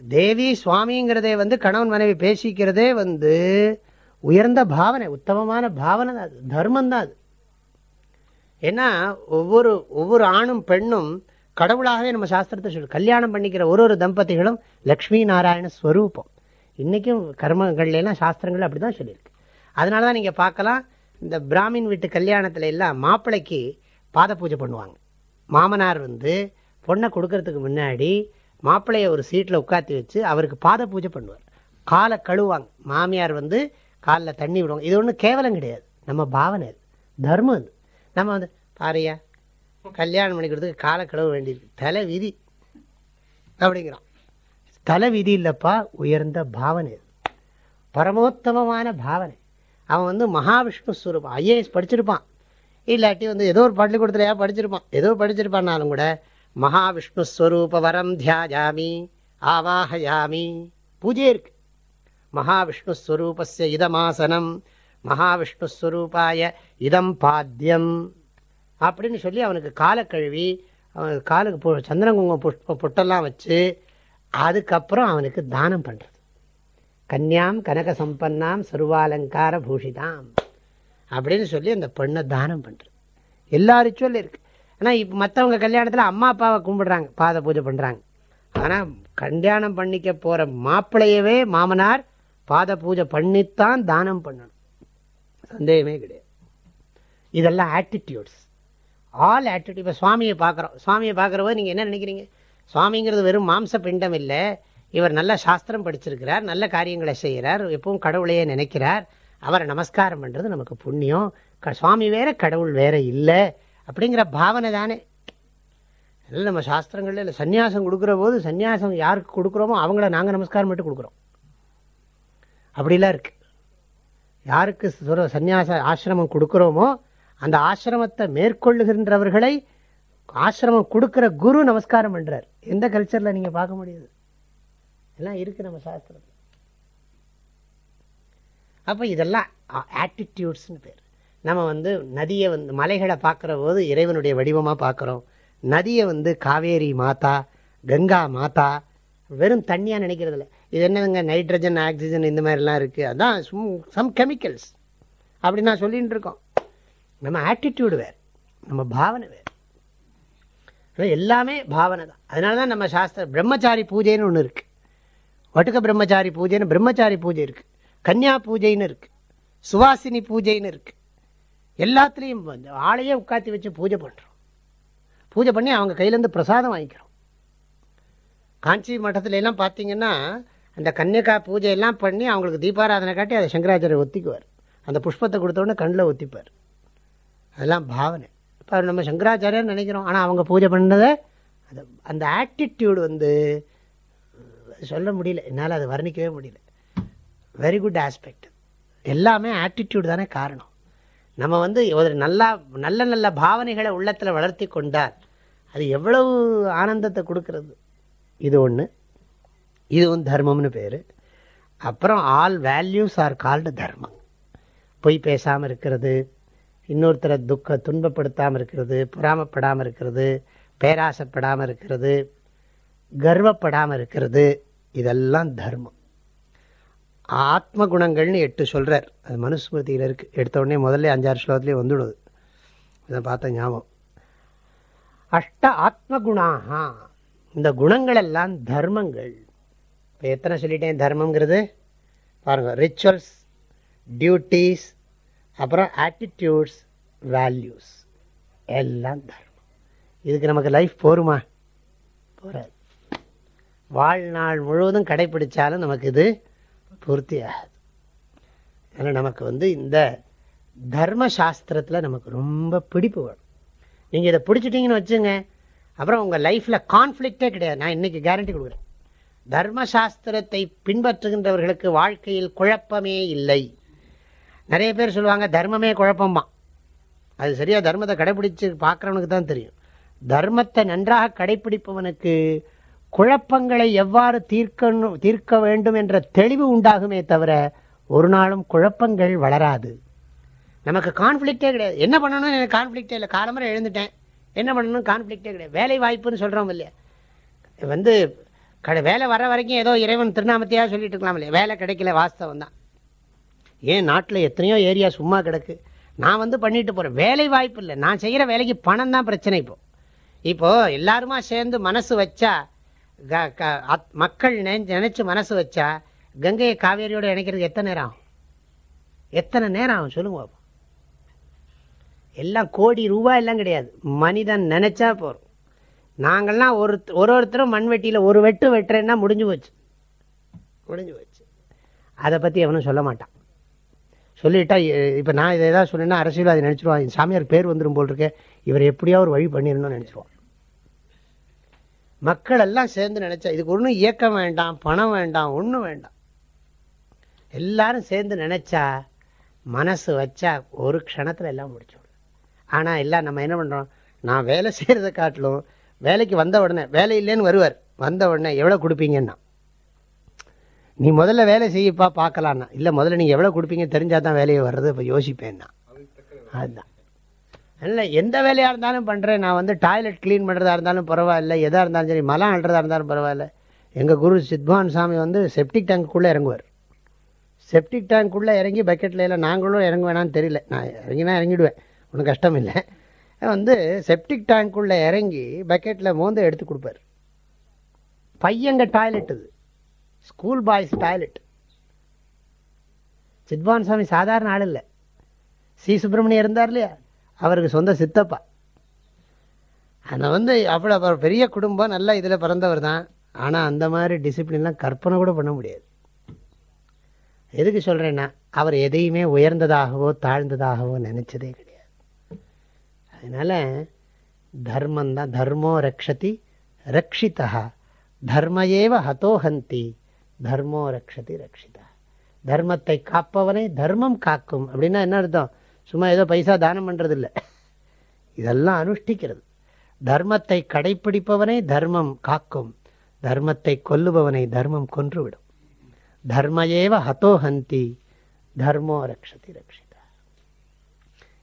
தேவி சுவாமிங்கிறதே வந்து கணவன் மனைவி பேசிக்கிறதே வந்து உயர்ந்த பாவனை உத்தமமான பாவனை தான் அது. தர்மம் தான் அது. ஏன்னா ஒவ்வொரு ஒவ்வொரு ஆணும் பெண்ணும் கடவுளாகவே நம்ம சாஸ்திரத்தை சொல்லு கல்யாணம் பண்ணிக்கிற ஒரு ஒரு தம்பதிகளும் லக்ஷ்மி நாராயண ஸ்வரூபம். இன்றைக்கும் கர்மங்கள்லாம் சாஸ்திரங்கள் அப்படி தான் சொல்லியிருக்கு. அதனால தான் நீங்கள் பார்க்கலாம் இந்த பிராமின் வீட்டு கல்யாணத்தில் எல்லாம் மாப்பிள்ளைக்கு பாத பூஜை பண்ணுவாங்க. மாமனார் வந்து பொண்ணை கொடுக்கறதுக்கு முன்னாடி மாப்பிள்ளையை ஒரு சீட்டில் உட்காத்தி வச்சு அவருக்கு பாத பூஜை பண்ணுவார். காலை கழுவாங்க மாமியார் வந்து காலில் தண்ணி விடுவாங்க. இது ஒன்றும் கேவலம் கிடையாது. நம்ம பாவனை அது. தர்மம் அது. நம்ம வந்து பாரியா கல்யாணம் பண்ணிக்கிறதுக்கு காலை கழுவ வேண்டியது. தலை விதி. அப்படிங்கிறோம் தலை விதி இல்லைப்பா உயர்ந்த பாவனை அது. பரமோத்தமமான பாவனை. அவன் வந்து மகாவிஷ்ணு ஸ்வரூபம் ஐஏஎஸ் படிச்சிருப்பான். இல்லாட்டி வந்து ஏதோ ஒரு பள்ளிக்கூடத்துலையா படிச்சிருப்பான். ஏதோ படிச்சிருப்பான்னாலும் கூட மகாவிஷ்ணு ஸ்வரூப வரம் தியாஜாமி ஆவாஹயாமி. பூஜை இருக்கு. மகாவிஷ்ணு ஸ்வரூபஸ்ய இதமாசனம் மகாவிஷ்ணு ஸ்வரூபாய இதம் பாத்தியம் அப்படின்னு சொல்லி அவனுக்கு காலை கழுவி அவனுக்கு காலுக்கு பொ சந்திரகுங்குமம் புஷ்ப பொட்டெல்லாம் வச்சு அதுக்கப்புறம் அவனுக்கு தானம் பண்ணுறது கன்யாம் கனக சம்பன்னாம் சர்வாலங்கார பூஷிதாம் அப்படின்னு சொல்லி அந்த பெண்ணை தானம் பண்ணுறது எல்லா ரிச்சுவல் இருக்குது ஆனால் இப்போ மற்றவங்க கல்யாணத்தில் அம்மா அப்பாவை கும்பிடுறாங்க பாத பூஜை பண்ணுறாங்க ஆனால் கல்யாணம் பண்ணிக்க போகிற மாப்பிள்ளையவே மாமனார் பாத பூஜை பண்ணித்தான் தானம் பண்ணணும். சந்தேகமே கிடையாது. இதெல்லாம் ஆட்டிடியூட்ஸ் ஆல் ஆட்டிடியூட் இப்போ சுவாமியை பார்க்குறோம். சுவாமியை பார்க்குறவோ நீங்கள் என்ன நினைக்கிறீங்க? சுவாமிங்கிறது வெறும் மாம்ச பிண்டம் இல்லை. இவர் நல்ல சாஸ்திரம் படிச்சிருக்கிறார் நல்ல காரியங்களை செய்கிறார் எப்பவும் கடவுளையே நினைக்கிறார். அவரை நமஸ்காரம் பண்ணுறது நமக்கு புண்ணியம். க சுவாமி வேற கடவுள் வேற இல்லை அப்படிங்கிற பாவனை தானே. இல்லை நம்ம சாஸ்திரங்கள்ல இல்லை சன்னியாசம் கொடுக்குற போது சன்னியாசம் யாருக்கு கொடுக்குறோமோ அவங்கள நாங்கள் நமஸ்காரம் மட்டும் கொடுக்குறோம். அப்படிலாம் இருக்குது யாருக்கு சுர சந்நியாச ஆசிரமம் கொடுக்குறோமோ அந்த ஆசிரமத்தை மேற்கொள்ளுகின்றவர்களை ஆசிரமம் கொடுக்குற குரு நமஸ்காரம் பண்ணுறார் எந்த கல்ச்சரில் நீங்கள் பார்க்க முடியுது. எல்லாம் இருக்குது நம்ம சாஸ்திரத்தில். அப்போ இதெல்லாம் ஆட்டிடியூட்ஸ்னு பேர். நம்ம வந்து நதியை வந்து மலைகளை பார்க்குற போது இறைவனுடைய வடிவமாக பார்க்குறோம். நதியை வந்து காவேரி மாதா கங்கா மாதா வெறும் தண்ணியாக நினைக்கிறது இல்லை இது என்னதுங்க? நைட்ரஜன் ஆக்சிஜன் இந்த மாதிரிலாம் இருக்குது அதான் சம் கெமிக்கல்ஸ் அப்படி நான் சொல்லிகிட்டு இருக்கோம். நம்ம ஆட்டிடியூடு வேறு. நம்ம பாவனை வேறு. எல்லாமே பாவனை தான். அதனால தான் நம்ம சாஸ்திர பிரம்மச்சாரி பூஜைன்னு ஒன்று இருக்குது வட்டுக்க பிரம்மச்சாரி பூஜைன்னு பிரம்மச்சாரி பூஜை இருக்குது கன்னியா பூஜைன்னு இருக்குது சுவாசினி பூஜைன்னு இருக்குது எல்லாத்துலேயும் ஆளையே உட்காத்தி வச்சு பூஜை பண்ணுறோம் பூஜை பண்ணி அவங்க கையிலேருந்து பிரசாதம் வாங்கிக்கிறோம். காஞ்சி மட்டத்துல எல்லாம் பார்த்தீங்கன்னா அந்த கன்னியக்கா பூஜையெல்லாம் பண்ணி அவங்களுக்கு தீபாராதனை காட்டி அதை சங்கராச்சாரியர் ஒத்திக்குவார். அந்த புஷ்பத்தை கொடுத்தோடனே கண்ணில் ஒத்திப்பார். அதெல்லாம் பாவனை. இப்போ நம்ம சங்கராச்சாரியர் நினைக்கிறோம். ஆனால் அவங்க பூஜை பண்ணதை அந்த ஆட்டிடியூடு வந்து சொல்ல முடியல. என்னால் அதை வர்ணிக்கவே முடியல. வெரி குட் ஆஸ்பெக்ட் எல்லாமே ஆட்டிடியூட் தானே காரணம். நம்ம வந்து ஒரு நல்லா நல்ல நல்ல பாவனைகளை உள்ளத்தில் வளர்த்தி கொண்டால் அது எவ்வளவு ஆனந்தத்தை கொடுக்கறது? இது ஒன்று இதுவும் தர்மம்னு பேர். அப்புறம் ஆல் வேல்யூஸ் ஆர் கால்டு தர்மம். பொய் பேசாமல் இருக்கிறது இன்னொருத்தரை துக்க துன்பப்படுத்தாமல் இருக்கிறது புறாமப்படாமல் இருக்கிறது பேராசப்படாமல் இருக்கிறது கர்வப்படாமல் இருக்கிறது இதெல்லாம் தர்மம். ஆத்ம குணங்கள்னு எட்டு சொல்கிறார் அது மனுஸ்மிருதியில் இருக்குது எடுத்த உடனே முதல்ல அஞ்சாறு ஸ்லோகத்துலேயே வந்துடுது. இதை பார்த்த ஞாபகம். அஷ்ட ஆத்ம குணாகா இந்த குணங்கள் எல்லாம் தர்மங்கள். இப்போ எத்தனை சொல்லிட்டேன்? தர்மங்கிறது பாருங்கள் ரிச்சுவல்ஸ் டியூட்டீஸ் அப்புறம் ஆட்டிடியூட்ஸ் வேல்யூஸ் எல்லாம் தர்மம். இதுக்கு நமக்கு லைஃப் போருமா? போகாது வாழ்நாள் முழுவதும் கடைப்பிடிச்சாலும் நமக்கு இது பூர்த்தி ஆகாது ஆனால் நமக்கு வந்து இந்த தர்ம சாஸ்திரத்தில் நமக்கு ரொம்ப பிடிப்பு வரும். நீங்கள் இதை பிடிச்சிட்டிங்கன்னு வச்சுங்க அப்புறம் உங்கள் லைஃப்பில் கான்ஃப்ளிக்டே கிடையாது. நான் இன்றைக்கி கேரண்டி கொடுக்குறேன். தர்மசாஸ்திரத்தை பின்பற்றுகின்றவர்களுக்கு வாழ்க்கையில் குழப்பமே இல்லை. நிறைய பேர் சொல்லுவாங்க தர்மமே குழப்பமா அது சரியாக தர்மத்தை கடைபிடிச்சு பார்க்குறவனுக்கு தான் தெரியும். தர்மத்தை நன்றாக கடைபிடிப்பவனுக்கு குழப்பங்களை எவ்வாறு தீர்க்கணும் தீர்க்க வேண்டும் என்ற தெளிவு உண்டாகுமே தவிர ஒரு நாளும் குழப்பங்கள் வளராது. நமக்கு கான்ஃப்ளிக்டே கிடையாது. என்ன பண்ணணும் எனக்கு கான்ஃப்ளிக்டே இல்லை. காலமுறை எழுந்துட்டேன். என்ன பண்ணணும் கான்ஃப்ளிக்டே கிடையாது. வேலை வாய்ப்புன்னு சொல்கிறோம் இல்லையா? வந்து கடை வேலை வர வரைக்கும் ஏதோ இறைவன் திருநாமத்தையாக சொல்லிட்டு இருக்கலாம் இல்லையா? வேலை கிடைக்கல வாஸ்தவம் தான். ஏன் நாட்டில் எத்தனையோ ஏரியா சும்மா கிடக்கு. நான் வந்து பண்ணிட்டு போகிறேன் வேலை வாய்ப்பு இல்லை. நான் செய்கிற வேலைக்கு பணம் தான் பிரச்சனை இப்போ. இப்போது எல்லாருமா சேர்ந்து மனசு வச்சா மக்கள் நினைச்சு மனசு வச்சா கங்கையை காவேரியோடு இணைக்கிறதுக்கு எத்தனை நேரம் ஆகும்? எத்தனை நேரம் ஆகும் சொல்லுங்க எல்லாம் கோடி ரூபாய் எல்லாம் கிடையாது. மனிதன் நினைச்சா போகிறோம் நாங்கள்லாம் ஒரு ஒரு ஒருத்தரும் மண்வெட்டியில் ஒரு வெட்டு வெட்டுறேன்னா முடிஞ்சு போச்சு. முடிஞ்சு போச்சு. அதை பற்றி எவனும் சொல்ல மாட்டான். சொல்லிட்டா இப்போ நான் இதை ஏதாவது சொன்னேன்னா அரசியல்வாதி நினச்சிருவான். சாமியார் பேர் வந்துடும் போல் இருக்கேன் இவர் எப்படியா ஒரு வழி பண்ணிடணும்னு நினச்சிருவான். மக்கள் எல்லாம் சேர்ந்து நினைச்சா இதுக்கு ஒன்றும் இயக்கம் வேண்டாம் பணம் வேண்டாம் ஒன்றும் வேண்டாம். எல்லாரும் சேர்ந்து நினைச்சா மனசு வச்சா ஒரு க்ஷணத்தில் எல்லாம் முடிச்சு ஆனால் எல்லாம் நம்ம என்ன பண்ணுறோம் நான் வேலை செய்கிறத காட்டிலும் வேலைக்கு வந்த உடனே வேலை இல்லைன்னு வருவார். வந்த உடனே எவ்வளோ கொடுப்பீங்கன்னா? நீ முதல்ல வேலை செய்யப்பா பார்க்கலான்னா. இல்லை முதல்ல நீங்கள் எவ்வளோ கொடுப்பீங்க தெரிஞ்சால் தான் வேலையை வர்றது இப்போ யோசிப்பேன்னா. அதுதான். இல்லை எந்த வேலையாக இருந்தாலும் பண்ணுறேன் நான் வந்து டாய்லெட் க்ளீன் பண்ணுறதா இருந்தாலும் பரவாயில்ல. எதாக இருந்தாலும் சரி மலம் அழுறதா இருந்தாலும் பரவாயில்ல. எங்கள் குரு சித்வான் சாமி வந்து செப்டிக் டேங்க்குள்ளே இறங்குவார். செப்டிக் டேங்க்குள்ளே இறங்கி பக்கெட்டில் எல்லாம் நாங்களும் இறங்குவேனான்னு தெரியல. நான் இறங்கினா இறங்கிடுவேன். ஒன்றும் கஷ்டம் இல்லை. வந்து செப்டிக் டேங்க்குள்ளே இறங்கி பக்கெட்டில் மோந்து எடுத்து கொடுப்பார். பையங்க டாய்லெட் இது. ஸ்கூல் பாய்ஸ் டாய்லெட் சித்வான் சாமி சாதாரண ஆள் இல்லை. சி சுப்பிரமணியம் இருந்தார் இல்லையா? அவருக்கு சொந்த சித்தப்பா. அந்த வந்து அவ்வளோ பெரிய குடும்பம் நல்லா இதில் பிறந்தவர் தான். ஆனால் அந்த மாதிரி டிசிப்ளின்லாம் கற்பனை கூட பண்ண முடியாது. எதுக்கு சொல்கிறேன்னா அவர் எதையுமே உயர்ந்ததாகவோ தாழ்ந்ததாகவோ நினச்சதே கிடையாது. அதனால் தர்மந்தான் தர்மோ ரக்ஷதி ரக்ஷிதா தர்மயேவ ஹதோஹந்தி தர்மோ ரக்ஷதி ரக்ஷிதா தர்மத்தை காப்பவனை தர்மம் காக்கும். அப்படின்னா என்ன அர்த்தம்? சும்மா ஏதோ பைசா தானம் பண்ணுறது இல்லை இதெல்லாம் அனுஷ்டிக்கிறது. தர்மத்தை கடைப்பிடிப்பவனை தர்மம் காக்கும். தர்மத்தை கொல்லுபவனை தர்மம் கொன்றுவிடும். தர்மயேவ ஹதோஹந்தி தர்மோ ரக்ஷதி ரக்ஷிதா.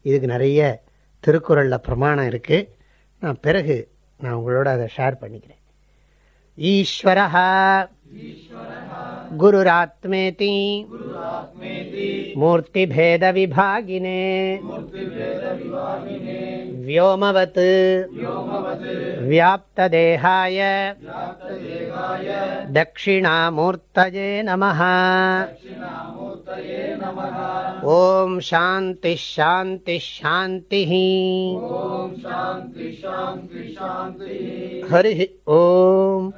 இதுக்கு நிறைய திருக்குறளில் பிரமாணம் இருக்குது நான் பிறகு நான் உங்களோட அதை ஷேர் பண்ணிக்கிறேன். ஈஸ்வரஹா गुरुरात्मेति। मूर्तिभेदविभागिने। व्योमवत्। व्याप्तदेहाय। दक्षिणामूर्तये नमः। ॐ शान्तिश्शान्तिश्शान्तिः हरिः ओम्।